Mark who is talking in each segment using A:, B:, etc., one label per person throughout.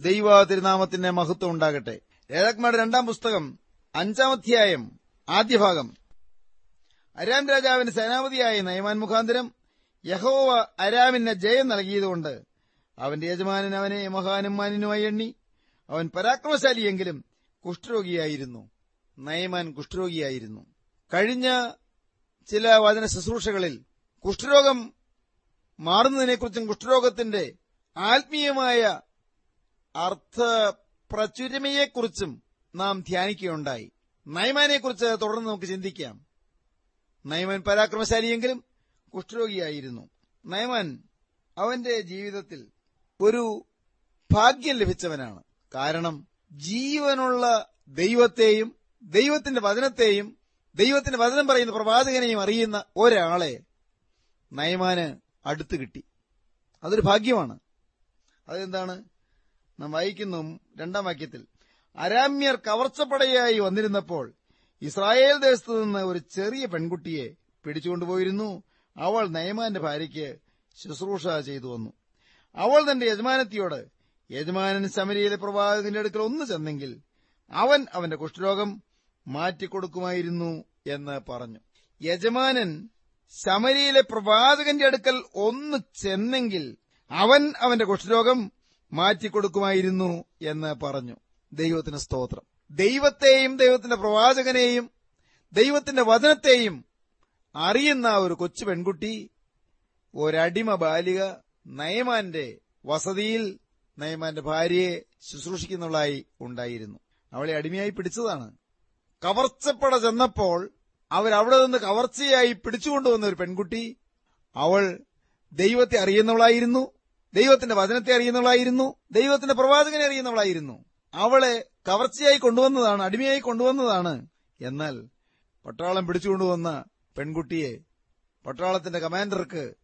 A: ദൈവ തിരുനാമത്തിന്റെ മഹത്വം ഉണ്ടാകട്ടെ. രാജാക്കന്മാരുടെ രണ്ടാം പുസ്തകം? അഞ്ചാം അധ്യായം ആദ്യ ഭാഗം. അരാം രാജാവിന് സേനാപതിയായ നയമാൻ മുഖാന്തരം യഹോവ അരാമിന് ജയം നൽകിയതുകൊണ്ട് അവന്റെ യജമാനൻ അവനെ മഹാനും മാനിനുമായി എണ്ണി. അവൻ പരാക്രമശാലിയെങ്കിലും കുഷ്ഠരോഗിയായിരുന്നു. നയമാൻ കുഷ്ഠരോഗിയായിരുന്നു. കഴിഞ്ഞ ചില വചന ശുശ്രൂഷകളിൽ കുഷ്ഠരോഗം മാറുന്നതിനെക്കുറിച്ചും കുഷ്ഠരോഗത്തിന്റെ ആത്മീയമായ അർത്ഥ പ്രചുരമയെക്കുറിച്ചും നാം ധ്യാനിക്കുകയുണ്ടായി. നൈമാനെക്കുറിച്ച് തുടർന്ന് നമുക്ക് ചിന്തിക്കാം. നയമാൻ പരാക്രമശാലിയെങ്കിലും കുഷ്ഠരോഗിയായിരുന്നു. നയമാൻ അവന്റെ ജീവിതത്തിൽ ഒരു ഭാഗ്യം ലഭിച്ചവനാണ്. കാരണം ജീവനുള്ള ദൈവത്തെയും ദൈവത്തിന്റെ വചനത്തെയും ദൈവത്തിന്റെ വചനം പറയുന്ന പ്രവാചകനെയും അറിയുന്ന ഒരാളെ നയമാന് അടുത്തു കിട്ടി. അതൊരു ഭാഗ്യമാണ്. അതെന്താണ്? നാം വായിക്കുന്നു രണ്ടാം വാക്യത്തിൽ. അരാമ്യർ കവർച്ചപ്പടയായി വന്നിരുന്നപ്പോൾ ഇസ്രായേൽ ദേശത്തു നിന്ന് ഒരു ചെറിയ പെൺകുട്ടിയെ പിടിച്ചുകൊണ്ടുപോയിരുന്നു. അവൾ നയമാന്റെ ഭാര്യയ്ക്ക് ശുശ്രൂഷ ചെയ്തു വന്നു. അവൾ തന്റെ യജമാനത്തിയോട് യജമാനൻ ശമരിയിലെ പ്രവാചകന്റെ അടുക്കൽ ഒന്ന് ചെന്നെങ്കിൽ അവൻ അവന്റെ കുഷ്ഠരോഗം മാറ്റിക്കൊടുക്കുമായിരുന്നു എന്ന് പറഞ്ഞു. യജമാനൻ ശമരിയിലെ പ്രവാചകന്റെ അടുക്കൽ ഒന്ന് ചെന്നെങ്കിൽ അവൻ അവന്റെ കുഷ്ഠരോഗം മാറ്റിക്കൊടുക്കുമായിരുന്നു എന്ന് പറഞ്ഞു. ദൈവത്തിന് സ്തോത്രം. ദൈവത്തെയും ദൈവത്തിന്റെ പ്രവാചകനെയും ദൈവത്തിന്റെ വചനത്തെയും അറിയുന്ന ഒരു കൊച്ചു പെൺകുട്ടി ഒരടിമ ബാലിക നയമാന്റെ വസതിയിൽ നയമാന്റെ ഭാര്യയെ ശുശ്രൂഷിക്കുന്നുള്ളതായി ഉണ്ടായിരുന്നു. അവളെ അടിമയായി പിടിച്ചതാണ്. കവർച്ചപ്പട ചെന്നപ്പോൾ അവരവിടെ നിന്ന് കവർച്ചയായി പിടിച്ചുകൊണ്ടുവന്ന ഒരു പെൺകുട്ടി അവൾ ദൈവത്തെ അറിയുന്നവളായിരുന്നു. ദൈവത്തിന്റെ വചനത്തെ അറിയുന്നവളായിരുന്നു. ദൈവത്തിന്റെ പ്രവാചകനെ അറിയുന്നവളായിരുന്നു. അവളെ കവർച്ചയായി കൊണ്ടുവന്നതാണ് അടിമയായി കൊണ്ടുവന്നതാണ്. എന്നാൽ പട്ടാളം പിടിച്ചുകൊണ്ടുവന്ന പെൺകുട്ടിയെ പട്ടാളത്തിന്റെ കമാൻഡർക്ക്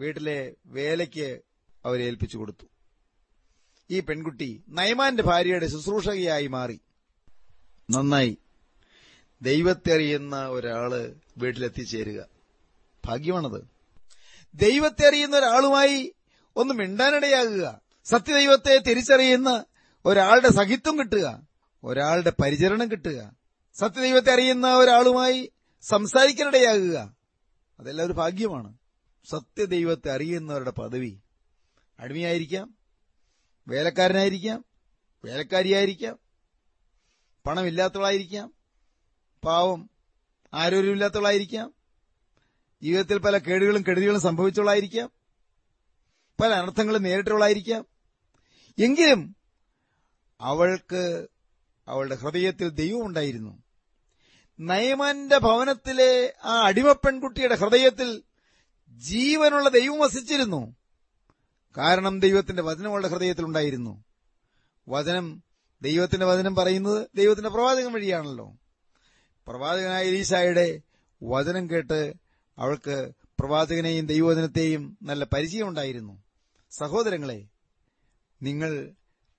A: വീട്ടിലെ വേലയ്ക്ക് അവരെ ഏൽപ്പിച്ചു കൊടുത്തു. ഈ പെൺകുട്ടി നയമാന്റെ ഭാര്യയുടെ ശുശ്രൂഷകയായി മാറി. നന്നായി. ദൈവത്തെ അറിയുന്ന ഒരാൾ വീട്ടിലെത്തിച്ചേരുക. ഭാഗ്യമാണത്. ദൈവത്തെ അറിയുന്ന ഒരാളുമായി ഒന്ന് മിണ്ടാനിടയാകുക. സത്യദൈവത്തെ തിരിച്ചറിയുന്ന ഒരാളുടെ സഹിത്വം കിട്ടുക. ഒരാളുടെ പരിചരണം കിട്ടുക. സത്യദൈവത്തെ അറിയുന്ന ഒരാളുമായി സംസാരിക്കാനിടയാകുക. അതെല്ലാം ഒരു ഭാഗ്യമാണ്. സത്യദൈവത്തെ അറിയുന്നവരുടെ പദവി. അടിമയായിരിക്കാം. വേലക്കാരനായിരിക്കാം. വേലക്കാരിയായിരിക്കാം. പണമില്ലാത്തവളായിരിക്കാം. പാവം ആരോഗ്യമില്ലാത്തവളായിരിക്കാം ജീവിതത്തിൽ പല കേടുകളും കെടുതികളും സംഭവിച്ചവളായിരിക്കാം. പല അനർത്ഥങ്ങളും നേരിട്ടുള്ളായിരിക്കാം എങ്കിലും അവൾക്ക് അവളുടെ ഹൃദയത്തിൽ ദൈവമുണ്ടായിരുന്നു നയമാന്റെ ഭവനത്തിലെ ആ അടിമപ്പെൺകുട്ടിയുടെ ഹൃദയത്തിൽ ജീവനുള്ള ദൈവം വസിച്ചിരുന്നു. കാരണം ദൈവത്തിന്റെ വചനം അവളുടെ ഹൃദയത്തിൽ ഉണ്ടായിരുന്നു. വചനം ദൈവത്തിന്റെ വചനം പറയുന്നത് ദൈവത്തിന്റെ പ്രവാചകൻ വഴിയാണല്ലോ. പ്രവാചകനായ ഈശായുടെ വചനം കേട്ട് അവൾക്ക് പ്രവാചകനെയും ദൈവവചനത്തെയും നല്ല പരിചയമുണ്ടായിരുന്നു. സഹോദരങ്ങളെ നിങ്ങൾ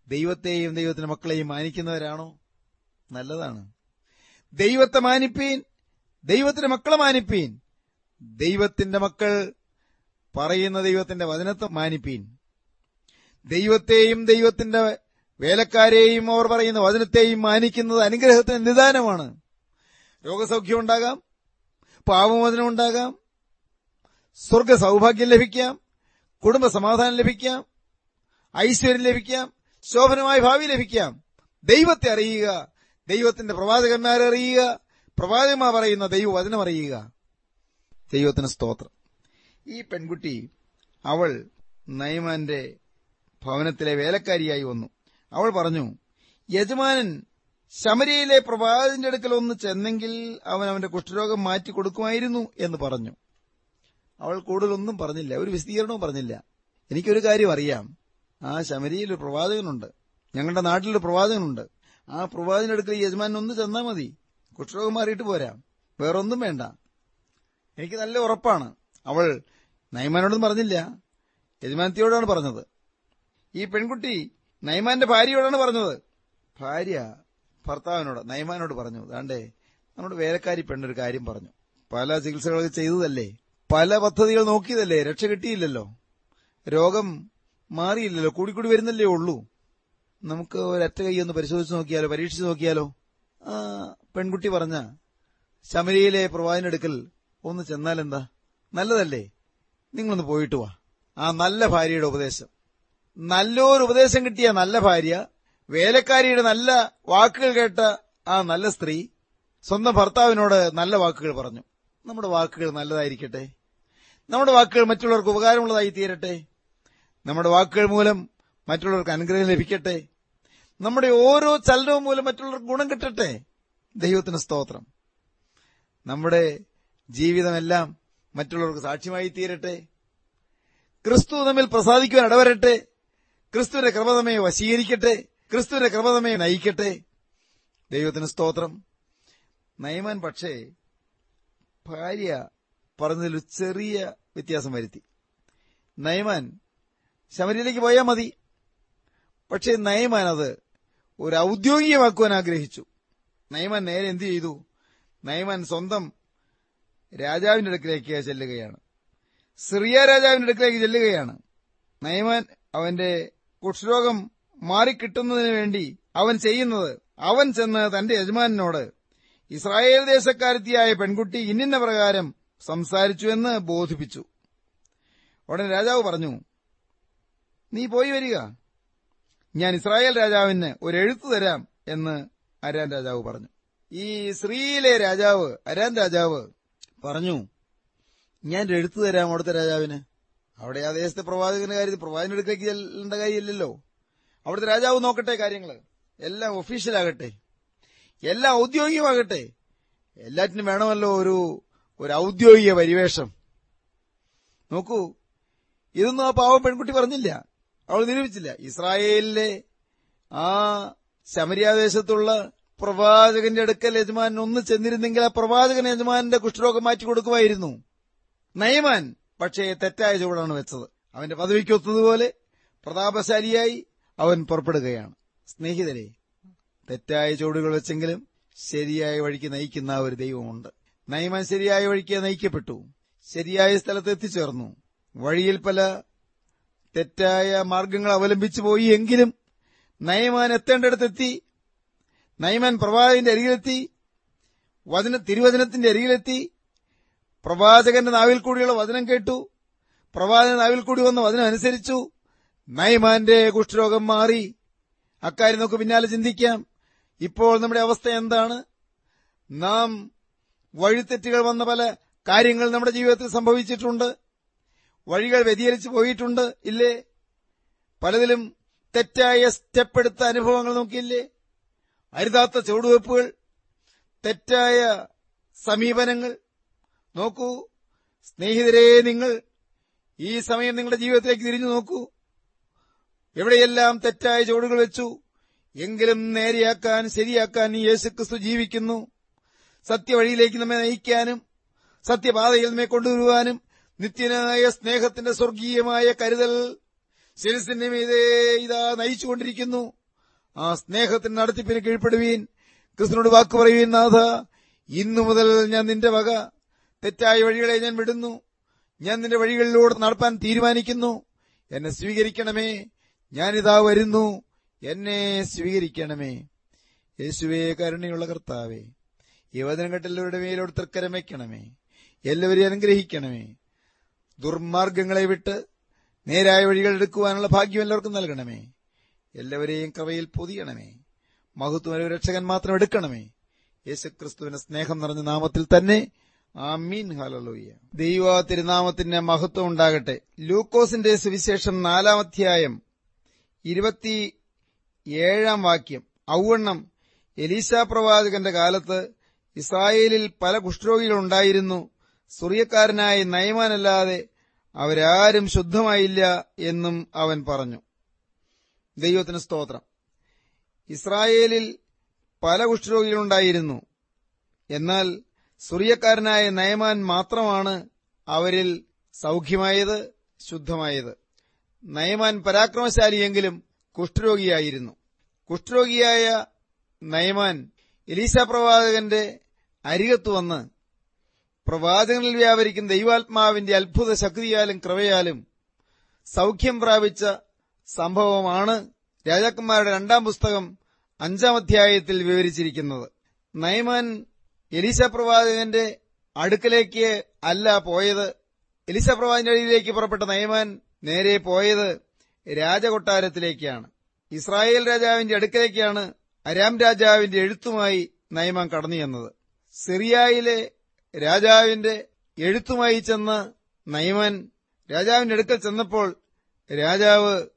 A: ദൈവത്തെയും ദൈവത്തിന്റെ മക്കളെയും മാനിക്കുന്നവരാണോ? നല്ലതാണ്. ദൈവത്തെ മാനിപ്പീൻ ദൈവത്തിന്റെ മക്കളെ മാനിപ്പീൻ. ദൈവത്തിന്റെ മക്കൾ പറയുന്ന ദൈവത്തിന്റെ വചനത്തെ മാനിപ്പീൻ. ദൈവത്തെയും ദൈവത്തിന്റെ വേലക്കാരെയും അവർ പറയുന്ന വചനത്തെയും മാനിക്കുന്നത് അനുഗ്രഹത്തിന് നിദാനമാണ്. രോഗസൗഖ്യം ഉണ്ടാകാം പാപമോചനം സ്വർഗ സൗഭാഗ്യം ലഭിക്കാം കുടുംബ സമാധാനം ലഭിക്കാം. ഐശ്വര്യം ലഭിക്കാം. ശോഭനമായ ഭാവി ലഭിക്കാം. ദൈവത്തെ അറിയുക. ദൈവത്തിന്റെ പ്രവാചകന്മാരെ അറിയുക. പ്രവാചകന്മാർ പറയുന്ന ദൈവവചനം അറിയുക. ദൈവത്തിന് സ്തോത്രം. ഈ പെൺകുട്ടി അവൾ നയമാന്റെ ഭവനത്തിലെ വേലക്കാരിയായി വന്നു. അവൾ പറഞ്ഞു യജമാനൻ ശമരിയിലെ പ്രവാചകന്റെ അടുക്കൽ ഒന്ന് ചെന്നെങ്കിൽ അവൻ അവന്റെ കുഷ്ഠരോഗം മാറ്റി കൊടുക്കുമായിരുന്നു എന്ന് പറഞ്ഞു. അവൾ കൂടുതലൊന്നും പറഞ്ഞില്ല. ഒരു വിശദീകരണവും പറഞ്ഞില്ല. എനിക്കൊരു കാര്യം അറിയാം. ആ ശമരിയിൽ ഒരു പ്രവാചകനുണ്ട്. ഞങ്ങളുടെ നാട്ടിലൊരു പ്രവാചകനുണ്ട്. ആ പ്രവാചകനടുക്കൽ ഒന്ന് ചെന്നാൽ മതി. കുഷ്ഠരോഗം മാറിയിട്ട് പോരാം. വേറൊന്നും വേണ്ട. എനിക്ക് നല്ല ഉറപ്പാണ്. അവൾ നൈമാനോടും പറഞ്ഞില്ല. യജമാനത്തിയോടാണ് പറഞ്ഞത്. ഈ പെൺകുട്ടി നൈമാന്റെ ഭാര്യയോടാണ് പറഞ്ഞത്. ഭാര്യ ഭർത്താവിനോട് നൈമാനോട് പറഞ്ഞു. അതാണ്ടേ നമ്മുടെ വേലക്കാരി പെണ്ണൊരു കാര്യം പറഞ്ഞു. പല ചികിത്സകളൊക്കെ ചെയ്തതല്ലേ? പല പദ്ധതികൾ നോക്കിയതല്ലേ? രക്ഷ കിട്ടിയില്ലല്ലോ. രോഗം മാറിയില്ലല്ലോ. കൂടിക്കൂടി വരുന്നല്ലേ ഉള്ളൂ. നമുക്ക് ഒരറ്റ കൈ ഒന്ന് പരിശോധിച്ച് നോക്കിയാലോ? പരീക്ഷിച്ച് നോക്കിയാലോ? പെൺകുട്ടി പറഞ്ഞ ശമരിയിലെ പ്രവാചനെടുക്കൽ ഒന്ന് ചെന്നാലെന്താ നല്ലതല്ലേ? നിങ്ങളൊന്ന് പോയിട്ട് വാ. ആ നല്ല ഭാര്യയുടെ ഉപദേശം. നല്ലൊരു ഉപദേശം കിട്ടിയ നല്ല ഭാര്യ വേലക്കാരിയുടെ നല്ല വാക്കുകൾ കേട്ട ആ നല്ല സ്ത്രീ സ്വന്തം ഭർത്താവിനോട് നല്ല വാക്കുകൾ പറഞ്ഞു. നമ്മുടെ വാക്കുകൾ നല്ലതായിരിക്കട്ടെ. നമ്മുടെ വാക്കുകൾ മറ്റുള്ളവർക്ക് ഉപകാരമുള്ളതായി തീരട്ടെ. നമ്മുടെ വാക്കുകൾ മൂലം മറ്റുള്ളവർക്ക് അനുഗ്രഹം ലഭിക്കട്ടെ. നമ്മുടെ ഓരോ ചലനവും മൂലം മറ്റുള്ളവർക്ക് ഗുണം കിട്ടട്ടെ. ദൈവത്തിന് സ്തോത്രം. നമ്മുടെ ജീവിതമെല്ലാം മറ്റുള്ളവർക്ക് സാക്ഷ്യമായി തീരട്ടെ. ക്രിസ്തു തമ്മിൽ പ്രസാദിക്കുവാൻ ഇടവരട്ടെ. ക്രിസ്തുവിന്റെ ക്രമതമയെ വശീകരിക്കട്ടെ. ക്രിസ്തുവിന്റെ ക്രമതമയെ നയിക്കട്ടെ. ദൈവത്തിന് സ്തോത്രം. നയമാൻ പക്ഷേ ഭാര്യ പറഞ്ഞതിൽ ചെറിയ വ്യത്യാസം വരുത്തി. നയമാൻ ശമരിയിലേക്ക് പോയാൽ മതി. പക്ഷേ നയമാൻ അത് ഒരു ഔദ്യോഗികമാക്കുവാൻ ആഗ്രഹിച്ചു. നയമാൻ നേരെ എന്തു ചെയ്തു? നയമാൻ സ്വന്തം രാജാവിന്റെ അടുക്കിലേക്ക് ചെല്ലുകയാണ്. സിറിയ രാജാവിന്റെ അടുക്കിലേക്ക് ചെല്ലുകയാണ്. നയമാൻ അവന്റെ കുഷ്ഠരോഗം മാറിക്കിട്ടുന്നതിന് വേണ്ടി അവൻ ചെയ്യുന്നത് അവൻ ചെന്ന് തന്റെ യജമാനോട് ഇസ്രായേൽ ദേശക്കാരത്തിയായ പെൺകുട്ടി ഇന്നിന്ന പ്രകാരം സംസാരിച്ചുവെന്ന് ബോധിപ്പിച്ചു. ഉടൻ രാജാവ് പറഞ്ഞു നീ പോയി വരിക. ഞാൻ ഇസ്രായേൽ രാജാവിന് ഒരു എഴുത്തു തരാം എന്ന് അരാൻ രാജാവ് പറഞ്ഞു. ഈ ശ്രീയിലെ രാജാവ് അരാൻ രാജാവ് പറഞ്ഞു ഞാൻ എഴുത്തു തരാം അവിടുത്തെ രാജാവിന്. അവിടെ ആ ദേശത്തെ പ്രവാചകന്റെ കാര്യത്തിൽ പ്രവാചകനെടുക്കേണ്ട കാര്യമില്ലല്ലോ. അവിടുത്തെ രാജാവ് നോക്കട്ടെ കാര്യങ്ങൾ. എല്ലാം ഒഫീഷ്യലാകട്ടെ എല്ലാം ഔദ്യോഗികമാകട്ടെ. എല്ലാറ്റിനും വേണമല്ലോ ഒരു ഒരു ഔദ്യോഗിക പരിവേഷം. നോക്കൂ ഇതൊന്നും ആ പാവ പെൺകുട്ടി പറഞ്ഞില്ല. അവൾ നിരൂപിച്ചില്ല. ഇസ്രായേലിലെ ആ ശമരിയാദേശത്തുള്ള പ്രവാചകന്റെ അടുക്കൽ യജമാൻ ഒന്ന് ചെന്നിരുന്നെങ്കിൽ ആ പ്രവാചകൻ യജമാന്റെ കുഷ്ഠരോഗം മാറ്റി കൊടുക്കുമായിരുന്നു. നയമാൻ പക്ഷേ തെറ്റായ ചുവടാണ് വെച്ചത്. അവന്റെ പദവിക്കൊത്തതുപോലെ പ്രതാപശാലിയായി അവൻ പുറപ്പെടുകയാണ്. സ്നേഹിതരെ തെറ്റായ ചുവടുകൾ വെച്ചെങ്കിലും ശരിയായ വഴിക്ക് നയിക്കുന്ന ഒരു ദൈവമുണ്ട്. നയമാൻ ശരിയായ വഴിക്ക് നയിക്കപ്പെട്ടു. ശരിയായ സ്ഥലത്ത് എത്തിച്ചേർന്നു. വഴിയിൽ പല തെറ്റായ മാർഗങ്ങൾ അവലംബിച്ചു പോയി എങ്കിലും നയമാൻ എത്തേണ്ടടുത്തെത്തി. നയമാൻ പ്രവാചകന്റെ അരികിലെത്തി. വചന തിരുവചനത്തിന്റെ അരികിലെത്തി. പ്രവാചകന്റെ നാവിൽ കൂടിയുള്ള വചനം കേട്ടു. പ്രവാചകന്റെ നാവിൽ കൂടി വന്ന വചനം അനുസരിച്ചു. നയമാന്റെ കുഷ്ഠരോഗം മാറി. അക്കാര്യം നമുക്ക് പിന്നാലെ ചിന്തിക്കാം. ഇപ്പോൾ നമ്മുടെ അവസ്ഥ എന്താണ്? നാം വഴിത്തെറ്റുകൾ വന്ന പല കാര്യങ്ങൾ നമ്മുടെ ജീവിതത്തിൽ സംഭവിച്ചിട്ടുണ്ട്. വഴികൾ വ്യതിചലിച്ചു പോയിട്ടുണ്ട് ഇല്ലേ? പലതിലും തെറ്റായ സ്റ്റെപ്പ് എടുത്ത അനുഭവങ്ങൾ നോക്കിയില്ലേ? അരുതാത്ത ചുവടുവെപ്പുകൾ തെറ്റായ സമീപനങ്ങൾ. നോക്കൂ സ്നേഹിതരെ നിങ്ങൾ ഈ സമയം നിങ്ങളുടെ ജീവിതത്തിലേക്ക് തിരിഞ്ഞു നോക്കൂ. എവിടെയെല്ലാം തെറ്റായ ചുവടുകൾ വെച്ചു? എങ്കിലും നേരെയാക്കാൻ ശരിയാക്കാൻ യേശുക്രിസ്തു ജീവിക്കുന്നു. സത്യവഴിയിലേക്ക് നമ്മെ നയിക്കാനും സത്യപാതയിൽ നമ്മെ കൊണ്ടുവരുവാനും നിത്യനായ സ്നേഹത്തിന്റെ സ്വർഗീയമായ കരുതൽ ശിരസിന്റെ മീതെ ഇതാ നയിച്ചുകൊണ്ടിരിക്കുന്നു. ആ സ്നേഹത്തിന് നടത്തിപ്പിന് കീഴ്പ്പെടുവീൻ. ക്രിസ്തുനോട് വാക്ക് പറയുവീൻ നാഥ ഇന്നു മുതൽ ഞാൻ നിന്റെ വക. തെറ്റായ വഴികളെ ഞാൻ വിടുന്നു. ഞാൻ നിന്റെ വഴികളിലൂടെ നടപ്പാൻ തീരുമാനിക്കുന്നു. എന്നെ സ്വീകരിക്കണമേ. ഞാനിതാ വരുന്നു. എന്നെ സ്വീകരിക്കണമേ. യേശുവേ കരുണയുള്ള കർത്താവേ ഈ വചനം കെട്ടെല്ലാവരുടെ മേലോട് തൃക്കരം വയ്ക്കണമേ. എല്ലാവരെയും അനുഗ്രഹിക്കണമേ. ദുർമാർഗങ്ങളെ വിട്ട് നേരായ വഴികൾ എടുക്കുവാനുള്ള ഭാഗ്യം എല്ലാവർക്കും നൽകണമേ. എല്ലാവരെയും കവയിൽ പൊതിയണമേ. മഹത്വം രക്ഷകൻ മാത്രം എടുക്കണമേ. യേശുക്രിസ്തുവിന്റെ സ്നേഹം നിറഞ്ഞ നാമത്തിൽ തന്നെ. ആമീൻ. ഹലലോയ്യ ദൈവ തിരുനാമത്തിന്റെ മഹത്വം ഉണ്ടാകട്ടെ. ലൂക്കോസിന്റെ സുവിശേഷം നാലാമധ്യായം ഇരുപത്തി ഏഴാം വാക്യം. ഔവണ്ണം എലീശ പ്രവാചകന്റെ കാലത്ത് ഇസ്രായേലിൽ പല കുഷ്ഠരോഗികളുണ്ടായിരുന്നു. സുറിയക്കാരനായ നയമാനല്ലാതെ അവരാരും ശുദ്ധമായില്ല എന്നും അവൻ പറഞ്ഞു. ദൈവത്തിന് സ്തോത്രം. ഇസ്രായേലിൽ പല കുഷ്ഠരോഗികളുണ്ടായിരുന്നു. എന്നാൽ സുറിയക്കാരനായ നയമാൻ മാത്രമാണ് അവരിൽ സൗഖ്യമായത് ശുദ്ധമായത്. നയമാൻ പരാക്രമശാലിയെങ്കിലും കുഷ്ഠരോഗിയായിരുന്നു. കുഷ്ഠരോഗിയായ നയമാൻ എലീസ പ്രവാചകന്റെ അരികത്ത് വന്ന് പ്രവാചകനിൽ വ്യാപരിക്കുന്ന ദൈവാത്മാവിന്റെ അത്ഭുത ശക്തിയാലും കൃപയാലും സൗഖ്യം പ്രാപിച്ച സംഭവമാണ് രാജാക്കന്മാരുടെ രണ്ടാം പുസ്തകം അഞ്ചാം അധ്യായത്തിൽ വിവരിച്ചിരിക്കുന്നത്. നയമാൻ എലീശ പ്രവാചകന്റെ അടുക്കലേക്ക് അല്ല പോയത്. എലിസ പ്രവാചകന്റെ അടിയിലേക്ക് പുറപ്പെട്ട നയമാൻ നേരെ പോയത് രാജകൊട്ടാരത്തിലേക്കാണ്. ഇസ്രായേൽ രാജാവിന്റെ അടുക്കലേക്കാണ് അരാം രാജാവിന്റെ എഴുത്തുമായി നയമാൻ കടന്നു ചെന്നത്. സിറിയയിലെ രാജാവിന്റെ എഴുത്തുമായി ചെന്ന് നയമാൻ രാജാവിന്റെ അടുക്കൽ ചെന്നപ്പോൾ രാജാവ്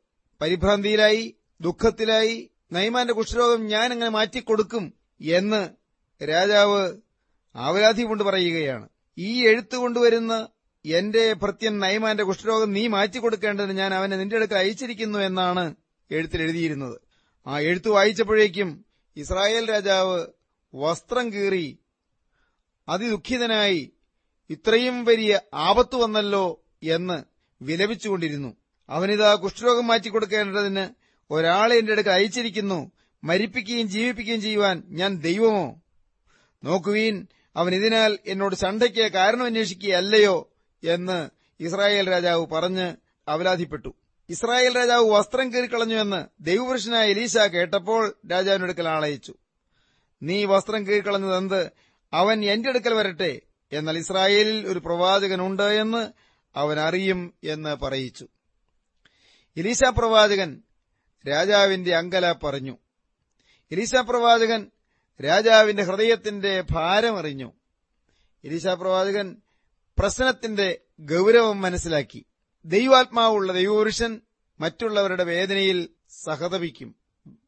A: പരിഭ്രാന്തിയിലായി ദുഃഖത്തിലായി നയമാന്റെ കുഷ്ഠരോഗം ഞാൻ അങ്ങനെ മാറ്റിക്കൊടുക്കും എന്ന് രാജാവ് ആവരാധി കൊണ്ട് പറയുകയാണ്. ഈ എഴുത്ത് കൊണ്ടുവരുന്ന എന്റെ ഭൃത്യൻ നയമാന്റെ കുഷ്ഠരോഗം നീ മാറ്റി മാറ്റിക്കൊടുക്കേണ്ടതിന് ഞാൻ അവനെ നിന്റെ അടുക്കൽ അയച്ചിരിക്കുന്നു എന്നാണ് എഴുത്തിൽ എഴുതിയിരുന്നത്. ആ എഴുത്തു വായിച്ചപ്പോഴേക്കും ഇസ്രായേൽ രാജാവ് വസ്ത്രം കീറി അതിദുഖിതനായി ഇത്രയും വലിയ ആപത്ത് വന്നല്ലോ എന്ന് വിലപിച്ചുകൊണ്ടിരുന്നു. അവനിതാ കുഷ്ഠരോഗം മാറ്റിക്കൊടുക്കേണ്ടതിന് ഒരാളെ എന്റെ അടുക്കൽ അയച്ചിരിക്കുന്നു. മരിപ്പിക്കുകയും ജീവിപ്പിക്കുകയും ചെയ്യുവാൻ ഞാൻ ദൈവമോ? നോക്കുവീൻ അവൻ ഇതിനാൽ എന്നോട് ചണ്ടയ്ക്ക് കാരണം അന്വേഷിക്കുകയല്ലയോ എന്ന് ഇസ്രായേൽ രാജാവ് പറഞ്ഞ് അവലാധിപ്പെട്ടു ഇസ്രായേൽ രാജാവ് വസ്ത്രം കീറിക്കളഞ്ഞുവെന്ന് ദൈവപുരുഷനായ എലീശ കേട്ടപ്പോൾ രാജാവിന്റെ അടുക്കൽ ആളയച്ചു. നീ വസ്ത്രം കീറിക്കളഞ്ഞതെന്ത് അവൻ എന്റെ അടുക്കൽ വരട്ടെ. എന്നാൽ ഇസ്രായേലിൽ ഒരു പ്രവാചകനുണ്ട് എന്ന് അവൻ അറിയും എന്ന് പറയിച്ചു. എലീശ പ്രവാചകൻ രാജാവിന്റെ അങ്കല പറഞ്ഞു. എലീശ പ്രവാചകൻ രാജാവിന്റെ ഹൃദയത്തിന്റെ ഭാരമറിഞ്ഞു. എലീശ പ്രവാചകൻ പ്രശ്നത്തിന്റെ ഗൗരവം മനസ്സിലാക്കി. ദൈവാത്മാവുള്ള ദൈവപുരുഷൻ മറ്റുള്ളവരുടെ വേദനയിൽ സഹതപിക്കും.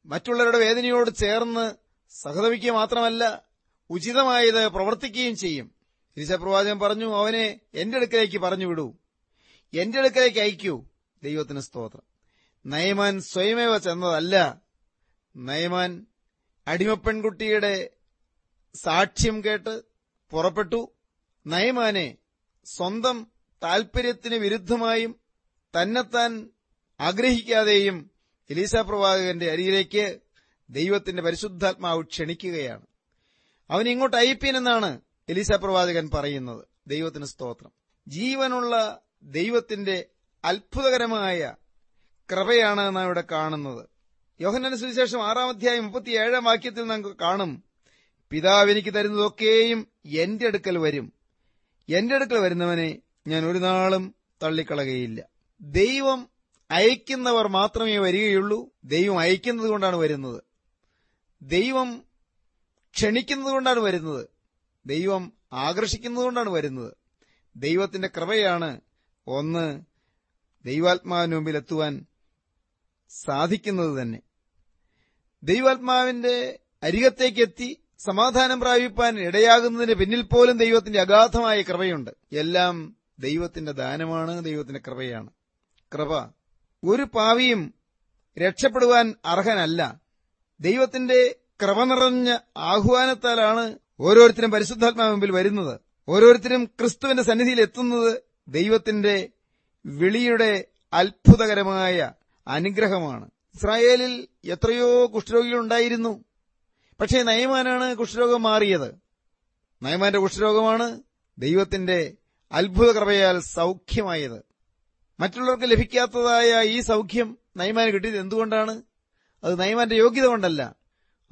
A: മറ്റുള്ളവരുടെ വേദനയോട് ചേർന്ന് സഹതപിക്കുക മാത്രമല്ല ഉചിതമായത് പ്രവർത്തിക്കുകയും ചെയ്യും. തിരിച്ചപ്രവാചകൻ പ്രവാചകൻ പറഞ്ഞു അവനെ എന്റെ അടുക്കലേക്ക് പറഞ്ഞു വിടൂ എന്റെ അടുക്കലേക്ക് അയക്കൂ. ദൈവത്തിന് സ്തോത്രം. നയമാൻ സ്വയമേവ ചെന്നതല്ല. നയമാൻ അടിമപ്പെൺകുട്ടിയുടെ സാക്ഷ്യം കേട്ട് പുറപ്പെട്ടു. നയമാനെ സ്വന്തം താൽപര്യത്തിന് വിരുദ്ധമായും തന്നെത്താൻ ആഗ്രഹിക്കാതെയും എലീസ പ്രവാചകന്റെ അരിയിലേക്ക് ദൈവത്തിന്റെ പരിശുദ്ധാത്മാവ് ക്ഷണിക്കുകയാണ്. അവൻ ഇങ്ങോട്ട് അയപ്പീനെന്നാണ് എലീസ പ്രവാചകൻ പറയുന്നത്. ദൈവത്തിന് സ്തോത്രം. ജീവനുള്ള ദൈവത്തിന്റെ അത്ഭുതകരമായ കൃപയാണ് നാം ഇവിടെ കാണുന്നത്. യോഹനന് സുവിശേഷം ആറാം അധ്യായം മുപ്പത്തിയേഴാം വാക്യത്തിൽ നമുക്ക് കാണും. പിതാവ് എനിക്ക് തരുന്നതൊക്കെയും എന്റെ അടുക്കൽ വരും. എന്റെ അടുക്കൽ വരുന്നവനെ ഞാൻ ഒരു നാളും തള്ളിക്കളകയില്ല ദൈവം അയക്കുന്നവർ മാത്രമേ വരികയുള്ളൂ. ദൈവം അയക്കുന്നതുകൊണ്ടാണ് വരുന്നത്. ദൈവം ക്ഷണിക്കുന്നതുകൊണ്ടാണ് വരുന്നത്. ദൈവം ആകർഷിക്കുന്നതുകൊണ്ടാണ് വരുന്നത്. ദൈവത്തിന്റെ കൃപയാണ് ഒന്ന് ദൈവാത്മാവിന് മുമ്പിൽ എത്തുവാൻ സാധിക്കുന്നത് തന്നെ. ദൈവാത്മാവിന്റെ അരികത്തേക്കെത്തി സമാധാനം പ്രാപിപ്പാൻ ഇടയാകുന്നതിന് പിന്നിൽ പോലും ദൈവത്തിന്റെ അഗാധമായ കൃപയുണ്ട്. എല്ലാം ദൈവത്തിന്റെ ദാനമാണ് ദൈവത്തിന്റെ കൃപയാണ്. കൃപ ഒരു പാവിയും രക്ഷപ്പെടുവാൻ അർഹനല്ല. ദൈവത്തിന്റെ കൃപ നിറഞ്ഞ ആഹ്വാനത്താലാണ് ഓരോരുത്തരും പരിശുദ്ധാത്മാവ് മുമ്പിൽ വരുന്നത്. ഓരോരുത്തരും ക്രിസ്തുവിന്റെ സന്നിധിയിൽ എത്തുന്നത് ദൈവത്തിന്റെ വിളിയുടെ അത്ഭുതകരമായ അനുഗ്രഹമാണ്. ഇസ്രായേലിൽ എത്രയോ കുഷ്ഠരോഗികളുണ്ടായിരുന്നു പക്ഷേ നയമാനാണ് കുഷ്ഠരോഗം മാറിയത്. നയമാന്റെ കുഷ്ഠരോഗമാണ് ദൈവത്തിന്റെ അത്ഭുത കൃപയാൽ സൗഖ്യമായത്. മറ്റുള്ളവർക്ക് ലഭിക്കാത്തതായ ഈ സൗഖ്യം നയമാന് കിട്ടിയത് എന്തുകൊണ്ടാണ്? അത് നയമാന്റെ യോഗ്യത കൊണ്ടല്ല.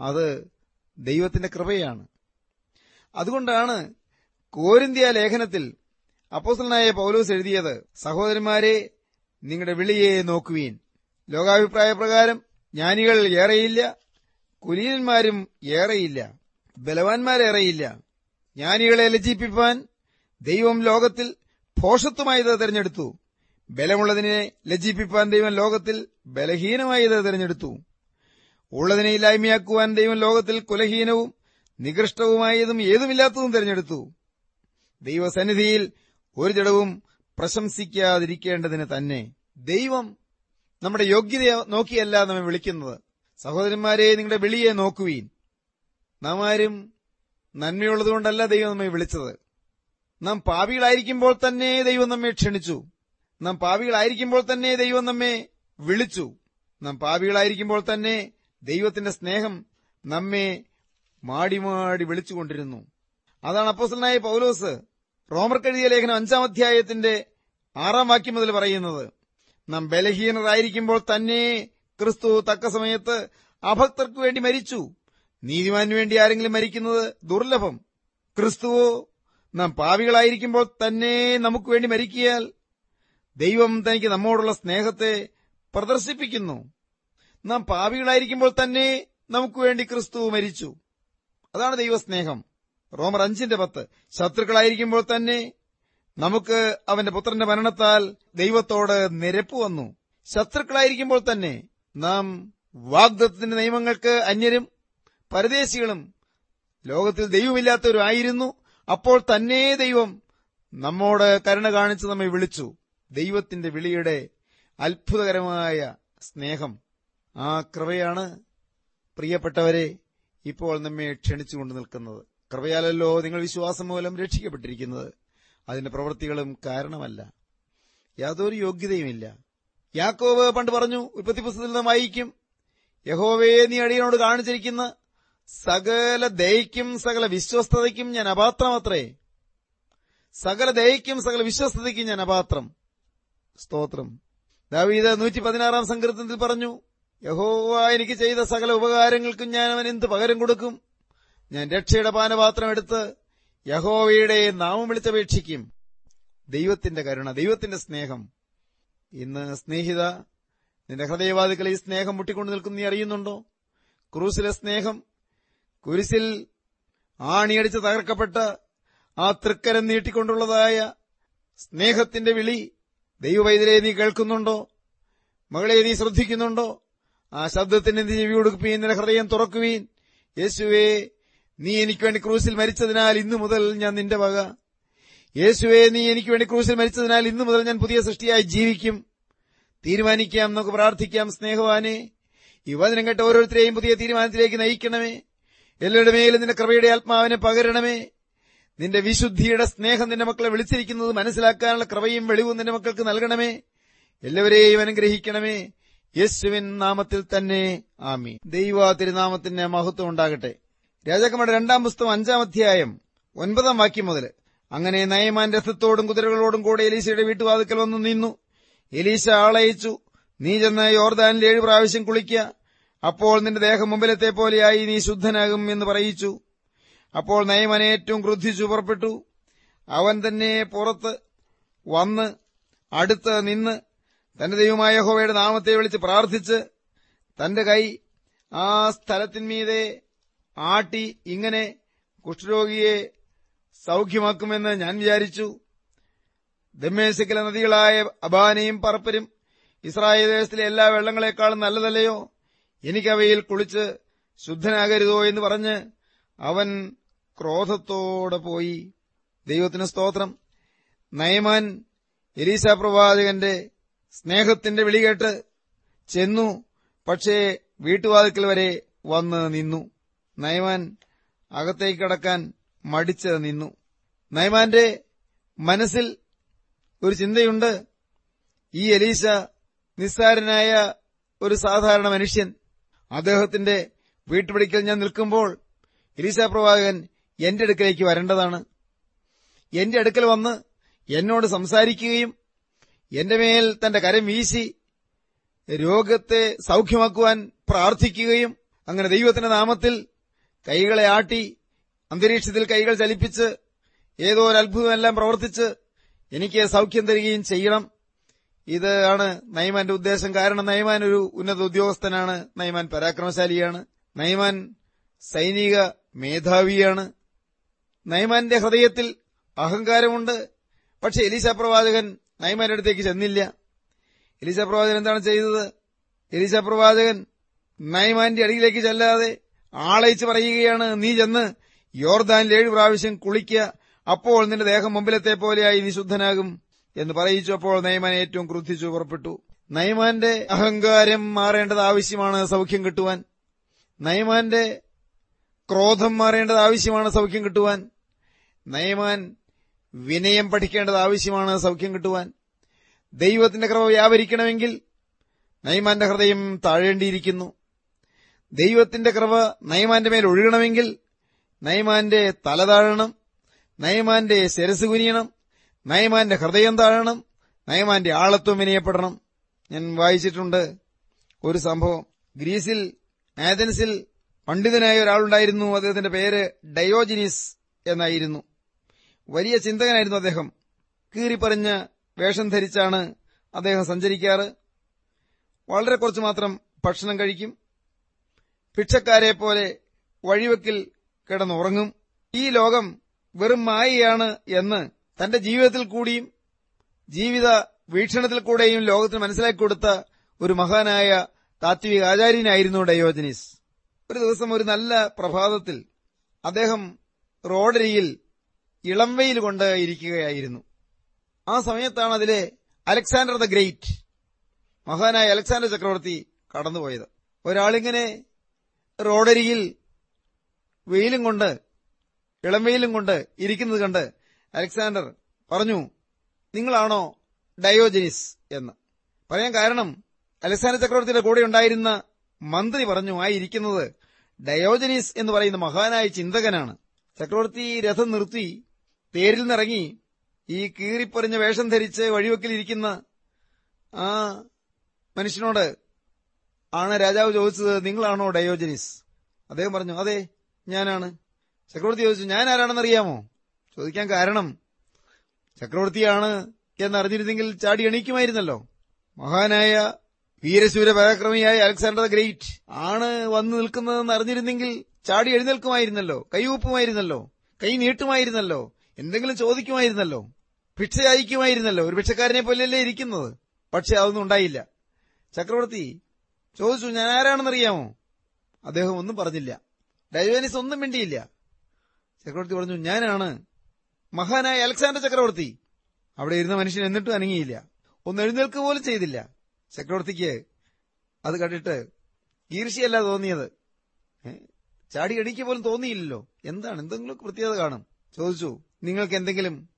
A: അത് ദൈവത്തിന്റെ കൃപയാണ്. അതുകൊണ്ടാണ് കോരിന്ത്യ ലേഖനത്തിൽ അപ്പോസലനായ പൗലോസ് എഴുതിയത് സഹോദരന്മാരെ നിങ്ങളുടെ വിളിയെ നോക്കുവീൻ. ലോകാഭിപ്രായ പ്രകാരം ജ്ഞാനികൾ ഏറെയില്ല. കുലീനന്മാരും ഏറെയില്ല. ബലവാന്മാരേറെയില്ല. ജ്ഞാനികളെ ലജ്ജിപ്പിപ്പാൻ ദൈവം ലോകത്തിൽ ഭോഷത്വമായത് തെരഞ്ഞെടുത്തു. ബലമുള്ളതിനെ ലജ്ജിപ്പിപ്പാൻ ദൈവം ലോകത്തിൽ ബലഹീനമായത് തെരഞ്ഞെടുത്തു. ഉള്ളതിനെ ഇല്ലായ്മയാക്കുവാൻ ദൈവം ലോകത്തിൽ കുലഹീനവും നികൃഷ്ടവുമായതും ഏതുമില്ലാത്തതും തെരഞ്ഞെടുത്തു. ദൈവസന്നിധിയിൽ ഒരു ജടവും പ്രശംസിക്കാതിരിക്കേണ്ടതിന് തന്നെ ദൈവം നമ്മുടെ യോഗ്യത നോക്കിയല്ല നമ്മെ വിളിക്കുന്നത്. സഹോദരന്മാരെ നിങ്ങളുടെ വിളിയെ നോക്കുവീൻ. നാം ആരും നന്മയുള്ളതുകൊണ്ടല്ല ദൈവം നമ്മെ വിളിച്ചത്. നാം പാപികളായിരിക്കുമ്പോൾ തന്നെ ദൈവം നമ്മെ ക്ഷണിച്ചു. നാം പാപികളായിരിക്കുമ്പോൾ തന്നെ ദൈവം നമ്മെ വിളിച്ചു. നാം പാപികളായിരിക്കുമ്പോൾ തന്നെ ദൈവത്തിന്റെ സ്നേഹം നമ്മെ മാടി മാടി വിളിച്ചുകൊണ്ടിരുന്നു. അതാണ് അപ്പോസലനായ പൗലോസ് കഴുതിയ ലേഖനം അഞ്ചാം അധ്യായത്തിന്റെ ആറാം വാക്യം മുതൽ പറയുന്നത്. നാം ബലഹീനരായിരിക്കുമ്പോൾ തന്നെ ക്രിസ്തു തക്ക സമയത്ത് അഭക്തർക്കു വേണ്ടി മരിച്ചു. നീതിമാനു വേണ്ടി ആരെങ്കിലും മരിക്കുന്നത് ദുർലഭം. ക്രിസ്തുവോ നാം പാവികളായിരിക്കുമ്പോൾ തന്നെ നമുക്ക് വേണ്ടി മരിക്കിയാൽ ദൈവം തനിക്ക് നമ്മോടുള്ള സ്നേഹത്തെ പ്രദർശിപ്പിക്കുന്നു. നാം പാവികളായിരിക്കുമ്പോൾ തന്നെ നമുക്ക് വേണ്ടി ക്രിസ്തു മരിച്ചു. അതാണ് ദൈവസ്നേഹം. റോമർ അഞ്ചിന്റെ പത്ത്. ശത്രുക്കളായിരിക്കുമ്പോൾ തന്നെ നമുക്ക് അവന്റെ പുത്രന്റെ മരണത്താൽ ദൈവത്തോട് നിരപ്പ് വന്നു. ശത്രുക്കളായിരിക്കുമ്പോൾ തന്നെ നാം വാഗ്ദത്തിന്റെ നിയമങ്ങൾക്ക് അന്യരും പരദേശികളും ലോകത്തിൽ ദൈവമില്ലാത്തവരുമായിരുന്നു അപ്പോൾ തന്നെ ദൈവം നമ്മോട് കരുണ കാണിച്ച് നമ്മെ വിളിച്ചു. ദൈവത്തിന്റെ വിളിയുടെ അത്ഭുതകരമായ സ്നേഹം. ആ കൃപയാണ് പ്രിയപ്പെട്ടവരെ ഇപ്പോൾ നമ്മെ ക്ഷണിച്ചുകൊണ്ട് നിൽക്കുന്നത്. കൃപയാലല്ലോ നിങ്ങൾ വിശ്വാസം മൂലം രക്ഷിക്കപ്പെട്ടിരിക്കുന്നത്. അതിന്റെ പ്രവൃത്തികളും കാരണമല്ല. യാതൊരു യോഗ്യതയുമില്ല. യാക്കോവ് പണ്ട് പറഞ്ഞു ഉൽപ്പത്തി പുസ്തകത്തിൽ നിന്ന് വായിക്കും. യഹോവയെ നീ അടിയനോട് കാണിച്ചിരിക്കുന്ന സകല ദയയ്ക്കും സകല വിശ്വസ്തതയ്ക്കും ഞാൻ അപാത്രമത്രേ. സകല ദയയ്ക്കും സകല വിശ്വസ്തതയ്ക്കും ഞാൻ അപാത്രം. സ്തോത്രം. ദാവീദ് നൂറ്റി പതിനാറാം സങ്കീർത്തനത്തിൽ പറഞ്ഞു യഹോവ എനിക്ക് ചെയ്ത സകല ഉപകാരങ്ങൾക്കും ഞാൻ അവൻ എന്ത് പകരം കൊടുക്കും? ഞാൻ രക്ഷയുടെ പാനപാത്രം എടുത്ത് യഹോവയുടെ നാമം വിളിച്ചപേക്ഷിക്കും. ദൈവത്തിന്റെ കരുണ ദൈവത്തിന്റെ സ്നേഹം. ഇന്ന് സ്നേഹിത നിന്റെ ഹൃദയവാദികൾ ഈ സ്നേഹം മുട്ടിക്കൊണ്ട് നിൽക്കുന്ന. നീ അറിയുന്നുണ്ടോ? ക്രൂസിലെ സ്നേഹം കുരിശിൽ ആണിയടിച്ച് തകർക്കപ്പെട്ട ആ തൃക്കരം നീട്ടിക്കൊണ്ടുള്ളതായ സ്നേഹത്തിന്റെ വിളി ദൈവവൈദ്യരെ നീ കേൾക്കുന്നുണ്ടോ? മകളെ നീ ശ്രദ്ധിക്കുന്നുണ്ടോ? ആ ശബ്ദത്തിന് നീ ചെവി കൊടുക്കുകയും നിന്റെ ഹൃദയം തുറക്കുകയും യേശുവേ നീ എനിക്ക് വേണ്ടി ക്രൂസിൽ മരിച്ചതിനാൽ ഇന്നു മുതൽ ഞാൻ നിന്റെ വക യേശുവേ നീ എനിക്ക് വേണ്ടി ക്രൂശിൽ മരിച്ചതിനാൽ ഇന്നു മുതൽ ഞാൻ പുതിയ സൃഷ്ടിയായി ജീവിക്കും. തീരുമാനിക്കാം നമുക്ക് പ്രാർത്ഥിക്കാം സ്നേഹവാനെ. ഈ കേട്ട ഓരോരുത്തരെയും പുതിയ തീരുമാനത്തിലേക്ക് നയിക്കണമേ. എല്ലാവരുടെ മേലും നിന്റെ കൃപയുടെ ആത്മാവിനെ പകരണമേ. നിന്റെ വിശുദ്ധിയുടെ സ്നേഹം നിന്റെ മക്കളെ വിളിച്ചിരിക്കുന്നത് മനസ്സിലാക്കാനുള്ള കൃപയും വെളിവും നിന്റെ മക്കൾക്ക് നൽകണമേ. എല്ലാവരെയും അനുഗ്രഹിക്കണമേ. യേശുവിൻ നാമത്തിൽ തന്നെ ആമി ദൈവ തിരുനാമത്തിന്റെ മഹത്വം ഉണ്ടാകട്ടെ. രാജാക്കന്മാരുടെ രണ്ടാം പുസ്തകം അഞ്ചാം അധ്യായം ഒൻപതാം വാക്യം മുതൽ അങ്ങനെ നയമാൻ രഥത്തോടും കുതിരകളോടും കൂടെ എലീശയുടെ വീട്ടുവാതുക്കൽ വന്നു നിന്നു. എലീശ ആളയച്ചു. നീ ചെന്ന് യോർദാനിൽ ഏഴു പ്രാവശ്യം കുളിക്കുക അപ്പോൾ നിന്റെ ദേഹം മുമ്പിലത്തെ പോലെയായി നീ ശുദ്ധനാകും എന്ന് പറയിച്ചു. അപ്പോൾ നയമൻ ഏറ്റവും ക്രുദ്ധിച്ചു പുറപ്പെട്ടു. അവൻ തന്നെ പുറത്ത് വന്ന് അടുത്ത് നിന്ന് തന്റെ ദൈവമായ ഹോവയുടെ നാമത്തെ വിളിച്ച് പ്രാർത്ഥിച്ച് തന്റെ കൈ ആ സ്ഥലത്തിന്മീതെ ആട്ടി ഇങ്ങനെ കുഷ്ഠരോഗിയെ സൗഖ്യമാക്കുമെന്ന് ഞാൻ വിചാരിച്ചു. ദമ്മേശക്കിലെ നദികളായ അബാനയും പറപ്പരും ഇസ്രായേൽ ദേശത്തിലെ എല്ലാ വെള്ളങ്ങളെക്കാളും നല്ലതല്ലയോ? എനിക്കവയിൽ കുളിച്ച് ശുദ്ധനാകരുതോ എന്ന് പറഞ്ഞ് അവൻ ക്രോധത്തോടെ പോയി. ദൈവത്തിന് സ്തോത്രം. നയമാൻ എലീസ പ്രവാചകന്റെ സ്നേഹത്തിന്റെ വിളികേട്ട് ചെന്നു പക്ഷേ വീട്ടുവാതിക്കൽ വരെ വന്ന് നിന്നു. നയമാൻ അകത്തേക്ക് കടക്കാൻ മടിച്ച് നിന്നു. നയമാന്റെ മനസ്സിൽ ഒരു ചിന്തയുണ്ട്. ഈ എലീശ നിസ്സാരനായ ഒരു സാധാരണ മനുഷ്യൻ. അദ്ദേഹത്തിന്റെ വീട്ടുപിടിക്കൽ ഞാൻ നിൽക്കുമ്പോൾ എലീസ പ്രവാചകൻ എന്റെ അടുക്കലേക്ക് വരേണ്ടതാണ്. എന്റെ അടുക്കൽ വന്ന് എന്നോട് സംസാരിക്കുകയും എന്റെ മേൽ തന്റെ കരം വീശി രോഗത്തെ സൗഖ്യമാക്കുവാൻ പ്രാർത്ഥിക്കുകയും അങ്ങനെ ദൈവത്തിന്റെ നാമത്തിൽ കൈകളെ ആട്ടി അന്തരീക്ഷത്തിൽ കൈകൾ ചലിപ്പിച്ച് ഏതോ ഒരു പ്രവർത്തിച്ച് എനിക്ക് സൗഖ്യം തരികയും ചെയ്യണം. ഇതാണ് ആണ് ഉദ്ദേശം. കാരണം നയമാൻ ഒരു ഉന്നത ഉദ്യോഗസ്ഥനാണ്. നയമാൻ പരാക്രമശാലിയാണ്. നയമാൻ സൈനിക മേധാവിയാണ്. നയമാന്റെ ഹൃദയത്തിൽ അഹങ്കാരമുണ്ട്. പക്ഷെ എലീശ പ്രവാചകൻ നയമാന്റെ അടുത്തേക്ക് ചെന്നില്ല. എലീശ പ്രവാചകൻ എന്താണ് ചെയ്തത്? എലീശ പ്രവാചകൻ നയമാന്റെ അടിയിലേക്ക് ചെല്ലാതെ ആളയിച്ച് പറയുകയാണ് നീ ചെന്ന് യോർദാനിൽ ഏഴ് പ്രാവശ്യം കുളിക്കുക അപ്പോൾ നിന്റെ ദേഹം മുമ്പിലത്തെ പോലെയായി വിശുദ്ധനാകും എന്ന് പറയിച്ചപ്പോൾ നൈമാൻ ഏറ്റവും ക്രുദ്ധിച്ചു പുറപ്പെട്ടു. നയമാന്റെ അഹങ്കാരം മാറേണ്ടത് ആവശ്യമാണ് സൗഖ്യം കിട്ടുവാൻ. നയമാന്റെ ക്രോധം മാറേണ്ടത് ആവശ്യമാണ് സൗഖ്യം കിട്ടുവാൻ. നയമാൻ വിനയം പഠിക്കേണ്ടത് ആവശ്യമാണ് സൗഖ്യം കിട്ടുവാൻ. ദൈവത്തിന്റെ കൃപ വ്യാപരിക്കണമെങ്കിൽ നയമാന്റെ ഹൃദയം താഴേണ്ടിയിരിക്കുന്നു. ദൈവത്തിന്റെ കൃപ നയമാന്റെ മേൽ ഒഴുകണമെങ്കിൽ നയമാന്റെ തല താഴണം നയമാന്റെ ശിരസ് കുനിയണം നയമാന്റെ ഹൃദയം താഴണം നയമാന്റെ ആളത്വം വിനയപ്പെടണം. ഞാൻ വായിച്ചിട്ടുണ്ട് ഒരു സംഭവം. ഗ്രീസിൽ ആഥൻസിൽ പണ്ഡിതനായ ഒരാളുണ്ടായിരുന്നു. അദ്ദേഹത്തിന്റെ പേര് ഡയോജിനിസ് എന്നായിരുന്നു. വലിയ ചിന്തകനായിരുന്നു അദ്ദേഹം. കീറിപ്പറിഞ്ഞ വേഷം ധരിച്ചാണ് അദ്ദേഹം സഞ്ചരിക്കാറ്. വളരെ കുറച്ച് മാത്രം ഭക്ഷണം കഴിക്കും. ഭിക്ഷക്കാരെ പോലെ വഴിവെക്കിൽ കിടന്നുറങ്ങും. ഈ ലോകം വെറും മായയാണ് എന്ന് തന്റെ ജീവിതത്തിൽ കൂടിയും ജീവിത വീക്ഷണത്തിൽ കൂടെയും ലോകത്തിന് മനസ്സിലാക്കി കൊടുത്ത ഒരു മഹാനായ താത്വിക ആചാര്യനായിരുന്നു ഡയോജനീസ്. ഒരു ദിവസം ഒരു നല്ല പ്രഭാതത്തിൽ അദ്ദേഹം റോഡരിയിൽ ഇളംവെയിൽ കൊണ്ട് ഇരിക്കുകയായിരുന്നു. ആ സമയത്താണ് അതിലെ അലക്സാണ്ടർ ദ ഗ്രേറ്റ് മഹാനായ അലക്സാണ്ടർ ചക്രവർത്തി കടന്നുപോയത്. ഒരാളിങ്ങനെ റോഡരിയിൽ വെയിലും കൊണ്ട് ഇളംവെയിലും കൊണ്ട് ഇരിക്കുന്നത് കണ്ട് അലക്സാണ്ടർ പറഞ്ഞു നിങ്ങളാണോ ഡയോജനിസ് എന്ന്? പറയാൻ കാരണം അലക്സാണ്ടർ ചക്രവർത്തിയുടെ കൂടെ ഉണ്ടായിരുന്ന മന്ത്രി പറഞ്ഞു ആയിരിക്കുന്നത് ഡയോജനീസ് എന്ന് പറയുന്ന മഹാനായ ചിന്തകനാണ്. ചക്രവർത്തി രഥം നിർത്തി തേരിൽ നിന്നിറങ്ങി ഈ കീറിപ്പറിഞ്ഞ വേഷം ധരിച്ച് വഴിവെക്കിലിരിക്കുന്ന ആ മനുഷ്യനോട് ആണ് രാജാവ് ചോദിച്ചത് നിങ്ങളാണോ ഡയോജനീസ്? അദ്ദേഹം പറഞ്ഞു അതെ ഞാനാണ്. ചക്രവർത്തി ചോദിച്ചു ഞാൻ ആരാണെന്നറിയാമോ ചോദിക്കാൻ കാരണം ചക്രവർത്തിയാണ് എന്നറിഞ്ഞിരുന്നെങ്കിൽ ചാടി എണീക്കുമായിരുന്നല്ലോ. മഹാനായ വീരശൂര പരാക്രമിയായ അലക്സാണ്ടർ ദ ഗ്രേറ്റ് ആണ് വന്നു നിൽക്കുന്നതെന്ന് അറിഞ്ഞിരുന്നെങ്കിൽ ചാടി എഴുന്നേൽക്കുമായിരുന്നല്ലോ കൈവൂപ്പുമായിരുന്നല്ലോ കൈ നീട്ടുമായിരുന്നല്ലോ എന്തെങ്കിലും ചോദിക്കുമായിരുന്നല്ലോ ഭിക്ഷ അയക്കുമായിരുന്നല്ലോ ഒരു ഭിക്ഷക്കാരനെ പോലെയല്ലേ ഇരിക്കുന്നത്. പക്ഷെ അതൊന്നും ഉണ്ടായില്ല. ചക്രവർത്തി ചോദിച്ചു ഞാൻ ആരാണെന്നറിയാമോ അദ്ദേഹം ഒന്നും പറഞ്ഞില്ല. ഡയോനിസ് ഒന്നും മിണ്ടിയില്ല. ചക്രവർത്തി പറഞ്ഞു ഞാനാണ്. മഹാനായ അലക്സാണ്ടർ ചക്രവർത്തി. അവിടെ ഇരുന്ന മനുഷ്യൻ എന്നിട്ടും അനങ്ങിയില്ല. ഒന്ന് എഴുന്നേൽക്കുക പോലും ചെയ്തില്ല. ചക്രവർത്തിക്ക് അത് കണ്ടിട്ട് ഈർഷിയല്ല തോന്നിയത്. ചാടി അടിക്കുക പോലും തോന്നിയില്ലല്ലോ. എന്താണ്? എന്തെങ്കിലും പ്രത്യേകത കാണും. ചോദിച്ചു നിങ്ങൾക്ക് എന്തെങ്കിലും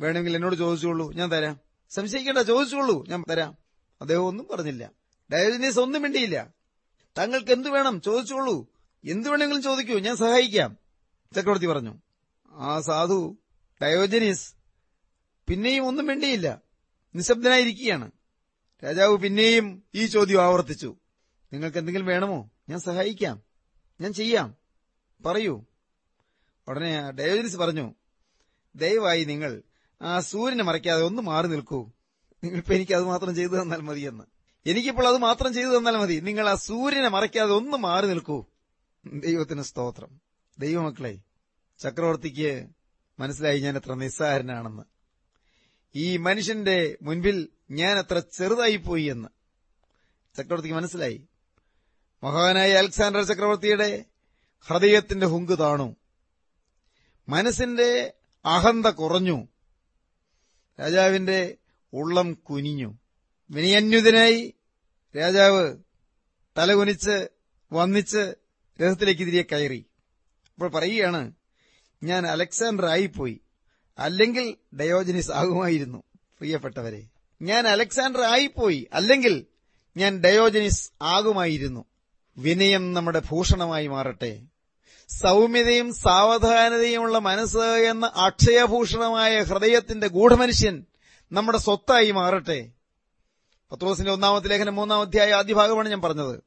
A: വേണമെങ്കിൽ എന്നോട് ചോദിച്ചോളൂ ഞാൻ തരാം. സംശയിക്കേണ്ട ചോദിച്ചോളൂ ഞാൻ തരാം. അദ്ദേഹം ഒന്നും പറഞ്ഞില്ല. ഡയോജനീസ് ഒന്നും മിണ്ടിയില്ല. താങ്കൾക്ക് എന്തു വേണം? ചോദിച്ചോളൂ എന്തു വേണമെങ്കിലും ചോദിക്കൂ ഞാൻ സഹായിക്കാം. ചക്രവർത്തി പറഞ്ഞു. ആ സാധു ഡയോജനീസ് പിന്നെയും ഒന്നും വേണ്ടിയില്ല നിശബ്ദനായിരിക്കുകയാണ്. രാജാവ് പിന്നെയും ഈ ചോദ്യം ആവർത്തിച്ചു. നിങ്ങൾക്ക് എന്തെങ്കിലും വേണമോ? ഞാൻ സഹായിക്കാം. ഞാൻ ചെയ്യാം. പറയൂ. ഉടനെ ഡയോജനീസ് പറഞ്ഞു ദയവായി നിങ്ങൾ ആ സൂര്യനെ മറയ്ക്കാതെ ഒന്ന് മാറി നിൽക്കൂ. നിങ്ങളിപ്പോ എനിക്ക് അത് മാത്രം ചെയ്തു തന്നാൽ മതിയെന്ന്. എനിക്കിപ്പോൾ അത് മാത്രം ചെയ്തു തന്നാൽ മതി. നിങ്ങൾ ആ സൂര്യനെ മറയ്ക്കാതെ ഒന്ന് മാറി നിൽക്കൂ. ദൈവത്തിന് സ്തോത്രം. ദൈവമക്കളെ ചക്രവർത്തിക്ക് മനസ്സിലായി ഞാൻ എത്ര നിസ്സാരനാണെന്ന്. ഈ മനുഷ്യന്റെ മുൻപിൽ ഞാൻ എത്ര ചെറുതായിപ്പോയി എന്ന് ചക്രവർത്തിക്ക് മനസ്സിലായി. മഹാനായ അലക്സാണ്ടർ ചക്രവർത്തിയുടെ ഹൃദയത്തിന്റെ ഹുങ്ക് താണു. മനസ്സിന്റെ അഹന്ത കുറഞ്ഞു. രാജാവിന്റെ ഉള്ളം കുനിഞ്ഞു. വിനയന്യുതനായി രാജാവ് തലകുനിച്ച് വന്നിച്ച് രഥത്തിലേക്ക് തിരികെ കയറി. അപ്പോൾ പറയുകയാണ് ഞാൻ അലക്സാണ്ടർ ആയിപ്പോയി അല്ലെങ്കിൽ ഡയോജനിസ് ആകുമായിരുന്നു പ്രിയപ്പെട്ടവരെ. ഞാൻ അലക്സാണ്ടർ ആയിപ്പോയി അല്ലെങ്കിൽ ഞാൻ ഡയോജനിസ് ആകുമായിരുന്നു. വിനയം നമ്മുടെ ഭൂഷണമായി മാറട്ടെ. സൗമ്യതയും സാവധാനതയുമുള്ള മനസ്സ് എന്ന അക്ഷയഭൂഷണമായ ഹൃദയത്തിന്റെ ഗൂഢമനുഷ്യൻ നമ്മുടെ സ്വത്തായി മാറട്ടെ. പത്രോസിന്റെ ഒന്നാമത്തെ ലേഖനം മൂന്നാം അധ്യായ ആദ്യ ഭാഗമാണ് ഞാൻ പറഞ്ഞത്.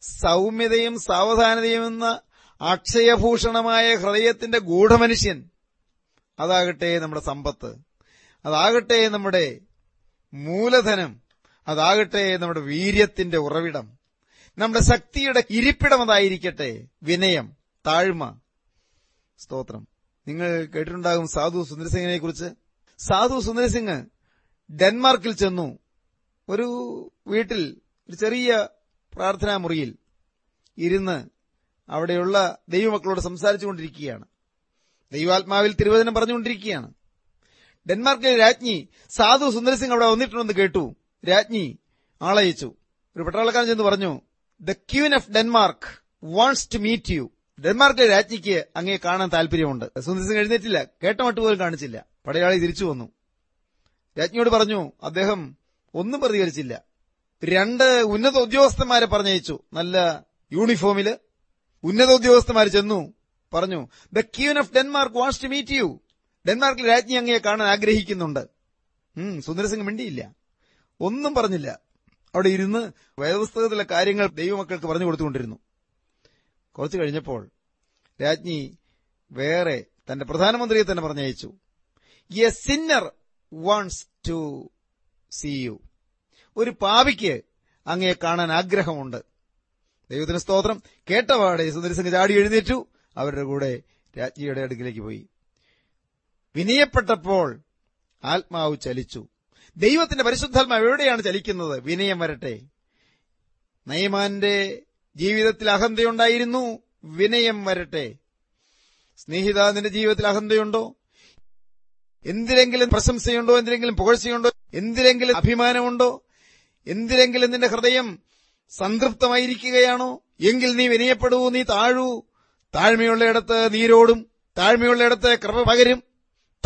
A: സൗമ്യതയും സാവധാനതയും എന്ന അക്ഷയഭൂഷണമായ ഹൃദയത്തിന്റെ ഗൂഢമനുഷ്യൻ. അതാകട്ടെ നമ്മുടെ സമ്പത്ത്. അതാകട്ടെ നമ്മുടെ മൂലധനം. അതാകട്ടെ നമ്മുടെ വീര്യത്തിന്റെ ഉറവിടം. നമ്മുടെ ശക്തിയുടെ ഇരിപ്പിടം അതായിരിക്കട്ടെ വിനയം താഴ്മ. സ്തോത്രം. നിങ്ങൾ കേട്ടിട്ടുണ്ടാകും സാധു സുന്ദരസിംഗിനെ കുറിച്ച് സാധു സുന്ദരസിംഗ് ഡെൻമാർക്കിൽ ചെന്നു. ഒരു വീട്ടിൽ ഒരു ചെറിയ പ്രാർത്ഥനാ മുറിയിൽ ഇരുന്ന് അവിടെയുള്ള ദൈവമക്കളോട് സംസാരിച്ചുകൊണ്ടിരിക്കുകയാണ്. ദൈവാത്മാവിൽ തിരുവചനം പറഞ്ഞുകൊണ്ടിരിക്കുകയാണ്. ഡെൻമാർക്കിലെ രാജ്ഞി സാധു സുന്ദരസിംഗ് അവിടെ വന്നിട്ടുണ്ടെന്ന് കേട്ടു. രാജ്ഞി ആളയച്ചു. ഒരു പട്ടാളക്കാരൻ ചെന്ന് പറഞ്ഞു the queen of Denmark wants to meet you. ഡെൻമാർക്കിലെ രാജ്ഞിക്ക് അങ്ങേ കാണാൻ താല്പര്യമുണ്ട് സുന്ദരസിംഗ് എഴുന്നേറ്റില്ല. കേട്ട മട്ട് പോലും കാണിച്ചില്ല. പടയാളി തിരിച്ചു വന്നു. രാജ്ഞിയോട് പറഞ്ഞു അദ്ദേഹം ഒന്നും പ്രതികരിച്ചില്ല. രണ്ട് ഉന്നത ഉദ്യോഗസ്ഥന്മാരെ പറഞ്ഞയച്ചു. നല്ല യൂണിഫോമിൽ ഉന്നത ഉദ്യോഗസ്ഥന്മാർ ചെന്നു പറഞ്ഞു the queen of Denmark wants to meet you. ഡെൻമാർക്കിൽ രാജ്ഞി അങ്ങയെ കാണാൻ ആഗ്രഹിക്കുന്നുണ്ട്. സുന്ദരസിംഗ് മിണ്ടിയില്ല. ഒന്നും പറഞ്ഞില്ല. അവിടെ ഇരുന്ന് വേദപുസ്തകത്തിലെ കാര്യങ്ങൾ ദൈവമക്കൾക്ക് പറഞ്ഞു കൊടുത്തുകൊണ്ടിരുന്നു. കുറച്ചു കഴിഞ്ഞപ്പോൾ രാജ്ഞി വേറെ തന്റെ പ്രധാനമന്ത്രിയെ തന്നെ പറഞ്ഞയച്ചു. A sinner wants to see you ഒരു പാവിക്ക് അങ്ങയെ കാണാൻ ആഗ്രഹമുണ്ട്. ദൈവത്തിന് സ്തോത്രം. കേട്ടപാടെ സുന്ദരസിംഗ് ചാടി എഴുന്നേറ്റു. അവരുടെ കൂടെ രാജ്ഞിയുടെ അടുക്കിലേക്ക് പോയി. വിനയപ്പെട്ടപ്പോൾ ആത്മാവ് ചലിച്ചു. ദൈവത്തിന്റെ പരിശുദ്ധാത്മാവ് എവിടെയാണ് ചലിക്കുന്നത്? വിനയം വരട്ടെ. നയമാന്റെ ജീവിതത്തിൽ അഹന്തയുണ്ടായിരുന്നു. വിനയം വരട്ടെ. സ്നേഹിത നിന്റെ ജീവിതത്തിൽ അഹന്തയുണ്ടോ? എന്തിലെങ്കിലും പ്രശംസയുണ്ടോ? എന്തിലെങ്കിലും പുകഴ്ചയുണ്ടോ? എന്തിലെങ്കിലും അഭിമാനമുണ്ടോ? എന്തിലെങ്കിലും നിന്റെ ഹൃദയം സംതൃപ്തമായിരിക്കുകയാണോ? എങ്കിൽ നീ വിനയപ്പെടൂ നീ താഴൂ. താഴ്മയുള്ളയിടത്ത് നീരോടും താഴ്മയുള്ളയിടത്ത് കൃപ പകരും.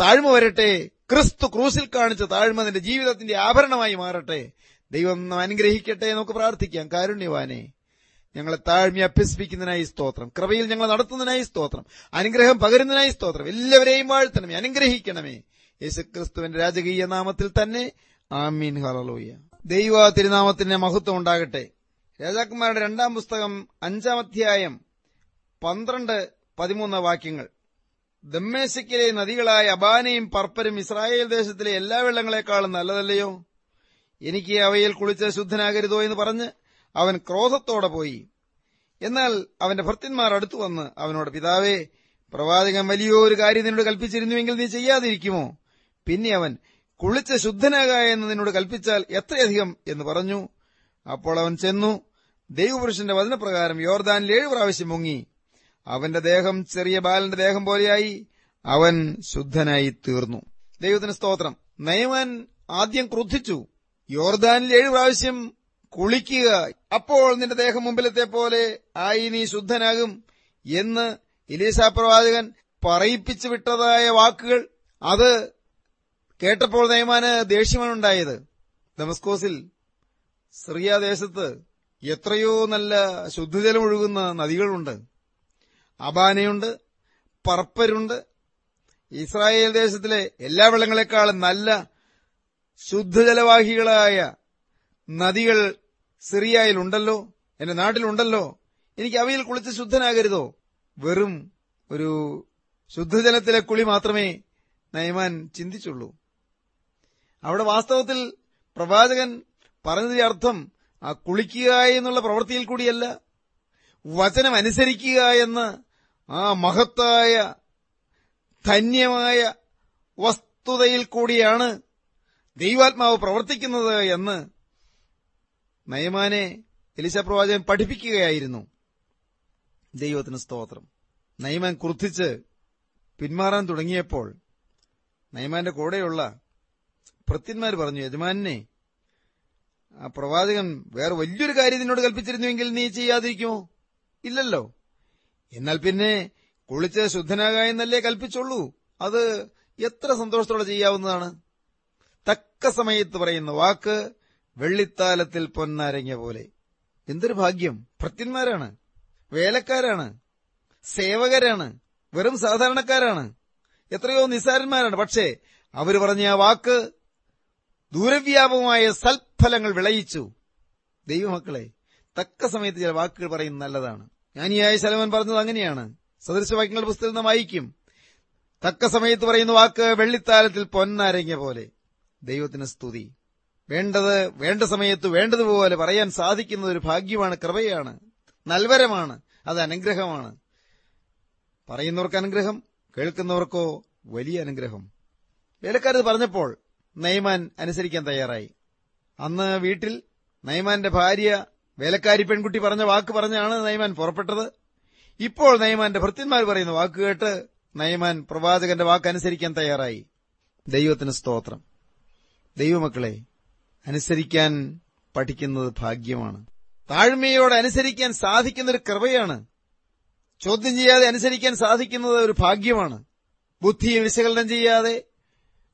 A: താഴ്മ വരട്ടെ. ക്രിസ്തു ക്രൂസിൽ കാണിച്ച താഴ്മ നിന്റെ ജീവിതത്തിന്റെ ആഭരണമായി മാറട്ടെ. ദൈവം അനുഗ്രഹിക്കട്ടെ നമുക്ക് പ്രാർത്ഥിക്കാം. കാരുണ്യവാനെ ഞങ്ങളെ താഴ്മ അഭ്യസിപ്പിക്കുന്നതിനായി സ്തോത്രം. കൃപയിൽ ഞങ്ങൾ നടത്തുന്നതിനായി സ്തോത്രം. അനുഗ്രഹം പകരുന്നതിനായി സ്തോത്രം. എല്ലാവരെയും വാഴ്ത്തണമേ. അനുഗ്രഹിക്കണമേ. യേശുക്രിസ്തുവിന്റെ രാജകീയ നാമത്തിൽ തന്നെ. ആമീൻ. ഹലലോയ ദൈവ തിരുനാമത്തിന് മഹത്വം ഉണ്ടാകട്ടെ. രാജാക്കന്മാരുടെ രണ്ടാം പുസ്തകം അഞ്ചാം അധ്യായം പന്ത്രണ്ട് പതിമൂന്ന് വാക്യങ്ങൾ. ദമ്മേശക്കിലെ നദികളായ അബാനയും പർപ്പരും ഇസ്രായേൽ ദേശത്തിലെ എല്ലാ വെള്ളങ്ങളെക്കാളും നല്ലതല്ലയോ? എനിക്ക് അവയിൽ കുളിച്ച് ശുദ്ധനാകരുതോ എന്ന് പറഞ്ഞ് അവൻ ക്രോധത്തോടെ പോയി. എന്നാൽ അവന്റെ ഭർത്തന്മാർ അടുത്തു വന്ന് അവനോട് പിതാവേ പ്രവാചകൻ വലിയൊരു കാര്യം നിന്നോട് കൽപ്പിച്ചിരുന്നുവെങ്കിൽ നീ ചെയ്യാതിരിക്കുമോ? പിന്നെ അവൻ കുളിച്ച് ശുദ്ധനാക എന്ന് നിന്നോട് കൽപ്പിച്ചാൽ എത്രയധികം എന്ന് പറഞ്ഞു. അപ്പോൾ അവൻ ചെന്നു. ദൈവപുരുഷന്റെ വചനപ്രകാരം യോർദാനിൽ ഏഴു പ്രാവശ്യം മുങ്ങി. അവന്റെ ദേഹം ചെറിയ ബാലന്റെ ദേഹം പോലെയായി. അവൻ ശുദ്ധനായി തീർന്നു. ദൈവത്തിന് സ്തോത്രം. നയമാൻ ആദ്യം ക്രുദ്ധിച്ചു. യോർദാനിൽ ഏഴു പ്രാവശ്യം കുളിക്കുക. അപ്പോൾ നിന്റെ ദേഹം മുമ്പിലത്തെ പോലെ ആയി നീ ശുദ്ധനാകും എന്ന് ഇലീസ പ്രവാചകൻ പറയിപ്പിച്ചു വിട്ടതായ വാക്കുകൾ. അത് കേട്ടപ്പോൾ നയമാന് ദേഷ്യമാണുണ്ടായത് ദമസ്കോസിൽ സിറിയ ദേശത്ത് എത്രയോ നല്ല ശുദ്ധജലം ഒഴുകുന്ന നദികളുണ്ട്. അബാനയുണ്ട് പർപ്പരുണ്ട്. ഇസ്രായേൽ ദേശത്തിലെ എല്ലാ വെള്ളങ്ങളെക്കാളും നല്ല ശുദ്ധജലവാഹികളായ നദികൾ സിറിയയിലുണ്ടല്ലോ എന്റെ നാട്ടിലുണ്ടല്ലോ. എനിക്ക് അവയിൽ കുളിച്ച് ശുദ്ധനാകരുതോ? വെറും ഒരു ശുദ്ധജലത്തിലെ കുളി മാത്രമേ നയമാൻ ചിന്തിച്ചുള്ളൂ. അവിടെ വാസ്തവത്തിൽ പ്രവാചകൻ പറഞ്ഞതിന്റെ അർത്ഥം ആ കുളിക്കുക എന്നുള്ള പ്രവൃത്തിയിൽ കൂടിയല്ല വചനം അനുസരിക്കുക എന്ന് ആ മഹത്തായ ധന്യമായ വസ്തുതയിൽ കൂടിയാണ് ദൈവാത്മാവ് പ്രവർത്തിക്കുന്നത് എന്ന് നയമാനെ എലിസ പ്രവാചകൻ പഠിപ്പിക്കുകയായിരുന്നു. ദൈവത്തിന് സ്തോത്രം. നയമാൻ കുർത്തിച്ച് പിന്മാറാൻ തുടങ്ങിയപ്പോൾ നയമാന്റെ കൂടെയുള്ള ഭൃത്യന്മാർ പറഞ്ഞു യജമാനെ ആ പ്രവാചകൻ വേറെ വലിയൊരു കാര്യം നിന്നോട് കൽപ്പിച്ചിരുന്നുവെങ്കിൽ നീ ചെയ്യാതിരിക്കുമോ? ഇല്ലല്ലോ. എന്നാൽ പിന്നെ കുളിച്ച് ശുദ്ധനാക എന്നല്ലേ കൽപ്പിച്ചുള്ളൂ. അത് എത്ര സന്തോഷത്തോടെ ചെയ്യാവുന്നതാണ്. തക്ക സമയത്ത് പറയുന്ന വാക്ക് വെള്ളിത്താലത്തിൽ പൊന്നാരങ്ങ പോലെ. എന്തൊരു ഭാഗ്യം. ഭൃത്യന്മാരാണ്. വേലക്കാരാണ്. സേവകരാണ്. വെറും സാധാരണക്കാരാണ്. എത്രയോ നിസ്സാരന്മാരാണ്. പക്ഷേ അവർ പറഞ്ഞ ആ വാക്ക് ദൂരവ്യാപകമായ സൽഫലങ്ങൾ വിളയിച്ചു. ദൈവമക്കളെ തക്ക സമയത്ത് ചില വാക്കുകൾ പറയുന്നത് നല്ലതാണ്. ജ്ഞാനിയായ ശലമൻ പറഞ്ഞത് അങ്ങനെയാണ്. സദൃശവാക്യങ്ങളുടെ പുസ്തകത്തിൽ നിന്ന് വായിക്കും. തക്ക സമയത്ത് പറയുന്ന വാക്ക് വെള്ളിത്താലത്തിൽ പൊന്നാരങ്ങ പോലെ. ദൈവത്തിന് സ്തുതി. വേണ്ടത് വേണ്ട സമയത്ത് വേണ്ടതുപോലെ പറയാൻ സാധിക്കുന്നത് ഒരു ഭാഗ്യമാണ് കൃപയാണ്. നൽവരമാണ്. അത് അനുഗ്രഹമാണ്. പറയുന്നവർക്ക് അനുഗ്രഹം കേൾക്കുന്നവർക്കോ വലിയ അനുഗ്രഹം. വേലക്കാരത് പറഞ്ഞപ്പോൾ നയമാൻ അനുസരിക്കാൻ തയ്യാറായി. അന്ന് വീട്ടിൽ നെയ്മാന്റെ ഭാര്യ വേലക്കാരി പെൺകുട്ടി പറഞ്ഞ വാക്ക് പറഞ്ഞാണ് നെയ്മാൻ പുറപ്പെട്ടത്. ഇപ്പോൾ നെയ്മാന്റെ ഭൃത്യന്മാർ പറയുന്ന വാക്ക് കേട്ട് നയമാൻ പ്രവാചകന്റെ വാക്ക് അനുസരിക്കാൻ തയ്യാറായി. ദൈവത്തിന് സ്തോത്രം. ദൈവമക്കളെ അനുസരിക്കാൻ പഠിക്കുന്നത് ഭാഗ്യമാണ്. താഴ്മയോടെ അനുസരിക്കാൻ സാധിക്കുന്ന ഒരു കൃപയാണ്. ചോദ്യം ചെയ്യാതെ അനുസരിക്കാൻ സാധിക്കുന്നത് ഒരു ഭാഗ്യമാണ്. ബുദ്ധിയെ വിശകലനം ചെയ്യാതെ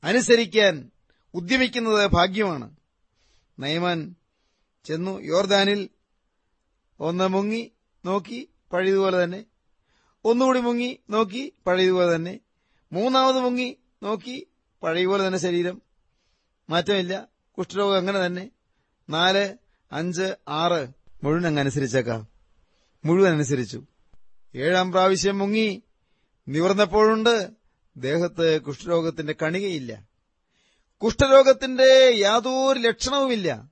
A: അനുസരിക്കാൻ ഉദ്യമിക്കുന്നത് ഭാഗ്യമാണ്. നയമാൻ ചെന്നു യോർദാനിൽ ഒന്ന് മുങ്ങി നോക്കി പഴയതുപോലെ തന്നെ ഒന്നുകൂടി മുങ്ങി നോക്കി പഴയതുപോലെ തന്നെ മൂന്നാമത് മുങ്ങി നോക്കി പഴയപോലെ തന്നെ ശരീരം. മാറ്റമില്ല. കുഷ്ഠരോഗം അങ്ങനെ തന്നെ. നാല് അഞ്ച് ആറ് മുഴുവൻ അങ്ങ് അനുസരിച്ചേക്കാം. മുഴുവൻ അനുസരിച്ചു. ഏഴാം പ്രാവശ്യം മുങ്ങി നിവർന്നപ്പോഴുണ്ട്. ദേഹത്ത് കുഷ്ഠരോഗത്തിന്റെ കണികയില്ല. കുഷ്ഠരോഗത്തിന്റെ യാതൊരു ലക്ഷണവുമില്ല.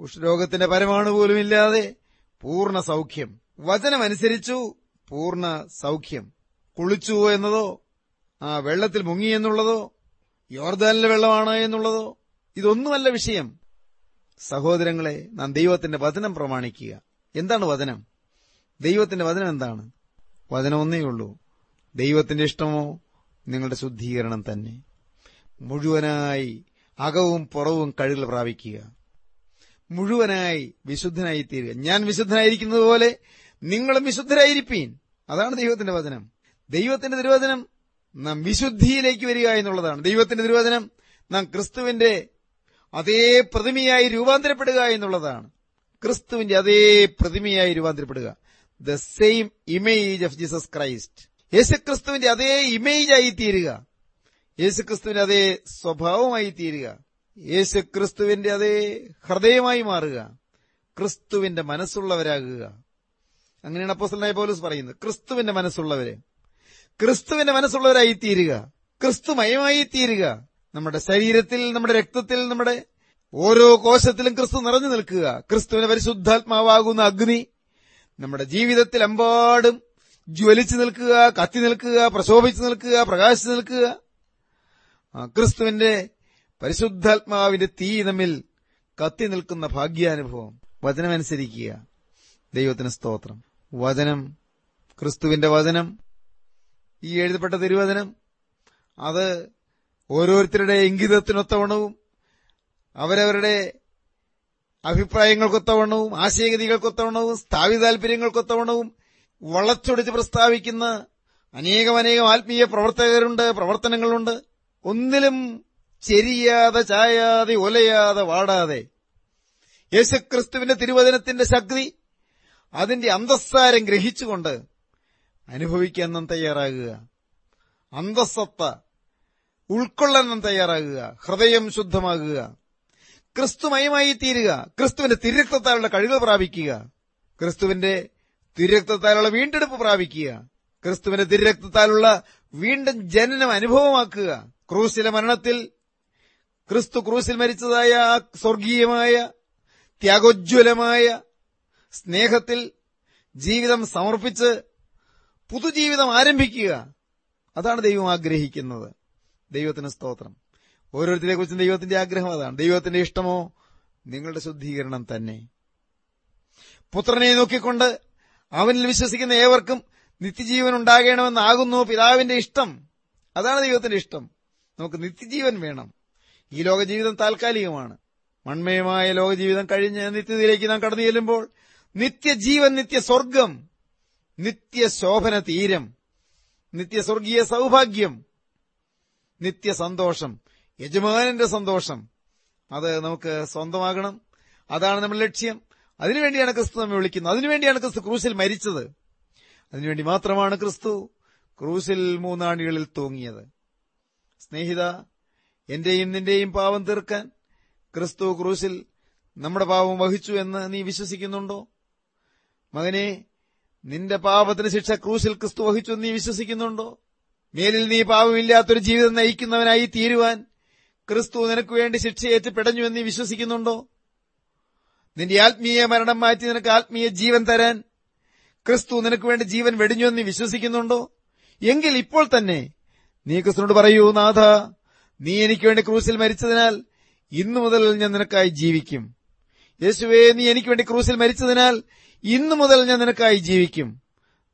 A: കുഷ്ഠരോഗത്തിന്റെ പരമാണു പോലുമില്ലാതെ പൂർണ സൗഖ്യം. വചനമനുസരിച്ചു പൂർണ സൗഖ്യം. കുളിച്ചു എന്നതോ ആ വെള്ളത്തിൽ മുങ്ങി എന്നുള്ളതോ യോർദാനിലെ വെള്ളമാണ് എന്നുള്ളതോ ഇതൊന്നുമല്ല വിഷയം. സഹോദരങ്ങളെ നാം ദൈവത്തിന്റെ വചനം പ്രമാണിക്കുക. എന്താണ് വചനം? ദൈവത്തിന്റെ വചനം എന്താണ്? വചനം ഒന്നേ ഉള്ളൂ. ദൈവത്തിന്റെ ഇഷ്ടമോ? നിങ്ങളുടെ ശുദ്ധീകരണം തന്നെ. മുഴുവനായി അകവും പുറവും കഴുകൽ പ്രാപിക്കുക. മുഴുവനായി വിശുദ്ധനായി തീരുക ഞാൻ വിശുദ്ധനായിരിക്കുന്നത് പോലെ നിങ്ങളും വിശുദ്ധരായിരിക്കീൻ അതാണ് ദൈവത്തിന്റെ വചനം. ദൈവത്തിന്റെ തിരുവചനം നാം വിശുദ്ധിയിലേക്ക് വരിക എന്നുള്ളതാണ്. ദൈവത്തിന്റെ തിരുവചനം നാം ക്രിസ്തുവിന്റെ അതേ പ്രതിമയായി രൂപാന്തരപ്പെടുക എന്നുള്ളതാണ്. ക്രിസ്തുവിന്റെ അതേ പ്രതിമയായി രൂപാന്തരപ്പെടുക. The same image of Jesus Christ യേശുക്രിസ്തുവിന്റെ അതേ ഇമേജായി തീരുക യേശുക്രിസ്തുവിന്റെ അതേ സ്വഭാവമായി തീരുക യേശുക്രിസ്തുവിന്റെ അതേ ഹൃദയമായി മാറുക. ക്രിസ്തുവിന്റെ മനസ്സുള്ളവരാകുക. അങ്ങനെയാണ് അപ്പോസലായ പോലീസ് പറയുന്നത്. ക്രിസ്തുവിന്റെ മനസ്സുള്ളവരെ. ക്രിസ്തുവിന്റെ മനസ്സുള്ളവരായി തീരുക ക്രിസ്തുമയമായി തീരുക നമ്മുടെ ശരീരത്തിൽ നമ്മുടെ രക്തത്തിൽ നമ്മുടെ ഓരോ കോശത്തിലും ക്രിസ്തു നിറഞ്ഞു നിൽക്കുക. ക്രിസ്തുവിന് പരിശുദ്ധാത്മാവാകുന്ന അഗ്നി നമ്മുടെ ജീവിതത്തിൽ എമ്പാടും ജ്വലിച്ചു നിൽക്കുക കത്തി നിൽക്കുക പ്രശോഭിച്ചു നിൽക്കുക പ്രകാശിച്ചു നിൽക്കുക. ക്രിസ്തുവിന്റെ പരിശുദ്ധാത്മാവിന്റെ തീ നമ്മിൽ കത്തി നിൽക്കുന്ന ഭാഗ്യാനുഭവം വചനമനുസരിക്കുക. ദൈവത്തിന് സ്തോത്രം. വചനം ക്രിസ്തുവിന്റെ വചനം ഈ എഴുതപ്പെട്ട തിരുവചനം അത് ഓരോരുത്തരുടെ ഇംഗിതത്തിനൊത്തവണ്ണവും അവരവരുടെ അഭിപ്രായങ്ങൾക്കൊത്തവണ്ണവും ആശയഗതികൾക്കൊത്തവണ്ണവും സ്ഥാപിത താൽപര്യങ്ങൾക്കൊത്തവണ്ണവും വളച്ചൊടിച്ച് പ്രസ്താവിക്കുന്ന അനേകമനേകം ആത്മീയ പ്രവർത്തകരുണ്ട് പ്രവർത്തനങ്ങളുണ്ട്. ഒന്നിലും ചെരിയാതെ ചായാതെ ഒലയാതെ വാടാതെ യേശുക്രിസ്തുവിന്റെ തിരുവചനത്തിന്റെ ശക്തി അതിന്റെ അന്തസ്സാരം ഗ്രഹിച്ചുകൊണ്ട് അനുഭവിക്കാൻ നാം തയ്യാറാകുക. അന്തസ്സത്ത ഉൾക്കൊള്ളാൻ നാം തയ്യാറാകുക. ഹൃദയം ശുദ്ധമാകുക. ക്രിസ്തുമയമായി തീരുക. ക്രിസ്തുവിന്റെ തിരക്തത്താലുള്ള കഴിവ് പ്രാപിക്കുക. ക്രിസ്തുവിന്റെ തിരക്തത്താലുള്ള വീണ്ടെടുപ്പ് പ്രാപിക്കുക. ക്രിസ്തുവിന്റെ തിരക്തത്താലുള്ള വീണ്ടും ജനനം അനുഭവമാക്കുക. ക്രൂസിലെ മരണത്തിൽ ക്രിസ്തു ക്രൂസിൽ മരിച്ചതായ ആ സ്വർഗീയമായ ത്യാഗോജ്വലമായ സ്നേഹത്തിൽ ജീവിതം സമർപ്പിച്ച് പുതുജീവിതം ആരംഭിക്കുക. അതാണ് ദൈവം ആഗ്രഹിക്കുന്നത്. ദൈവത്തിന് സ്തോത്രം. ഓരോരുത്തരെ കുറിച്ചും ദൈവത്തിന്റെ ആഗ്രഹം അതാണ്. ദൈവത്തിന്റെ ഇഷ്ടമോ? നിങ്ങളുടെ ശുദ്ധീകരണം തന്നെ. പുത്രനെ നോക്കിക്കൊണ്ട് അവനിൽ വിശ്വസിക്കുന്ന ഏവർക്കും നിത്യജീവൻ ഉണ്ടാകണമെന്നാകുന്നു പിതാവിന്റെ ഇഷ്ടം. അതാണ് ദൈവത്തിന്റെ ഇഷ്ടം. നമുക്ക് നിത്യജീവൻ വേണം. ഈ ലോകജീവിതം താൽക്കാലികമാണ്. മൺമയമായ ലോകജീവിതം കഴിഞ്ഞ് നിത്യതയിലേക്ക് നാം കടന്നു ചെല്ലുമ്പോൾ നിത്യജീവൻ നിത്യസ്വർഗം നിത്യശോഭന തീരം നിത്യസ്വർഗീയ സൗഭാഗ്യം നിത്യസന്തോഷം യജമാനന്റെ സന്തോഷം. അത് നമുക്ക് സ്വന്തമാകണം. അതാണ് നമ്മുടെ ലക്ഷ്യം. അതിനുവേണ്ടിയാണ് ക്രിസ്തു നമ്മെ വിളിക്കുന്നത്. അതിനുവേണ്ടിയാണ് ക്രിസ്തു ക്രൂശിൽ മരിച്ചത്. അതിനുവേണ്ടി മാത്രമാണ് ക്രിസ്തു ക്രൂശിൽ മൂന്നാണികളിൽ തൂങ്ങിയത്. സ്നേഹിത എന്റെയും നിന്റെയും പാവം തീർക്കാൻ ക്രിസ്തു ക്രൂശിൽ നമ്മുടെ പാവം വഹിച്ചു എന്ന് നീ വിശ്വസിക്കുന്നുണ്ടോ? മകനെ നിന്റെ പാപത്തിന് ശിക്ഷ ക്രൂശിൽ ക്രിസ്തു വഹിച്ചു എന്ന് നീ വിശ്വസിക്കുന്നുണ്ടോ? മേലിൽ നീ പാവമില്ലാത്തൊരു ജീവിതം നയിക്കുന്നവനായി തീരുവാൻ ക്രിസ്തു നിനക്ക് വേണ്ടി ശിക്ഷയേറ്റ് പിടഞ്ഞു എന്ന് നീ വിശ്വസിക്കുന്നുണ്ടോ? നിന്റെ ആത്മീയ മരണം മാറ്റി നിനക്ക് ആത്മീയ ജീവൻ തരാൻ ക്രിസ്തു നിനക്ക് വേണ്ടി ജീവൻ വെടിഞ്ഞു എന്ന് നീ വിശ്വസിക്കുന്നുണ്ടോ? എങ്കിൽ ഇപ്പോൾ തന്നെ നീ ക്രിസ്തുനോട് പറയൂ നാഥ നീ എനിക്ക് വേണ്ടി ക്രൂസിൽ മരിച്ചതിനാൽ ഇന്നു മുതൽ ഞാൻ നിനക്കായി ജീവിക്കും. യേശുവേ നീ എനിക്ക് വേണ്ടി ക്രൂസിൽ മരിച്ചതിനാൽ ഇന്നു മുതൽ ഞാൻ നിനക്കായി ജീവിക്കും.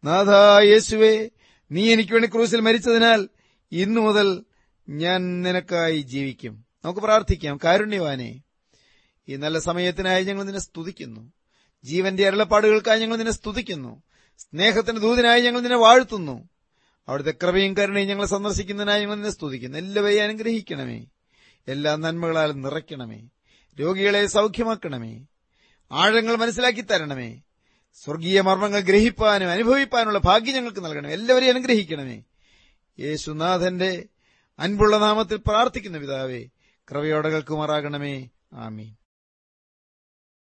A: നാഥ യേശുവേ നീ എനിക്ക് വേണ്ടി ക്രൂസിൽ മരിച്ചതിനാൽ ഇന്നു മുതൽ ഞാൻ നിനക്കായി ജീവിക്കും. നമുക്ക് പ്രാർത്ഥിക്കാം. കാരുണ്യവാനെ ഈ നല്ല സമയത്തിനായി ഞങ്ങൾ നിന്നെ സ്തുതിക്കുന്നു. ജീവന്റെ അരുളപ്പാടുകൾക്കായി ഞങ്ങൾ നിന്നെ സ്തുതിക്കുന്നു. സ്നേഹത്തിന്റെ ദൂതിനായി ഞങ്ങൾ നിന്നെ വാഴ്ത്തുന്നു. അവിടുത്തെ കൃപയും കരുണയും ഞങ്ങളെ സന്ദർശിക്കുന്നതിനായി നിന്നെ സ്തുതിക്കുന്നു. എല്ലാവരെയും അനുഗ്രഹിക്കണമേ. എല്ലാ നന്മകളാലും നിറയ്ക്കണമേ. രോഗികളെ സൗഖ്യമാക്കണമേ. ആഴങ്ങൾ മനസ്സിലാക്കി തരണമേ. സ്വർഗീയ മർമ്മങ്ങൾ ഗ്രഹിപ്പാനും അനുഭവിപ്പാനുള്ള ഭാഗ്യം ഞങ്ങൾക്ക് നൽകണമേ. എല്ലാവരെയും അനുഗ്രഹിക്കണമേ. യേശുനാഥന്റെ അൻപുള്ള നാമത്തിൽ പ്രാർത്ഥിക്കുന്ന പിതാവേ കൃപയോടെ കേൾക്കുമാറാകണമേ. ആമീൻ.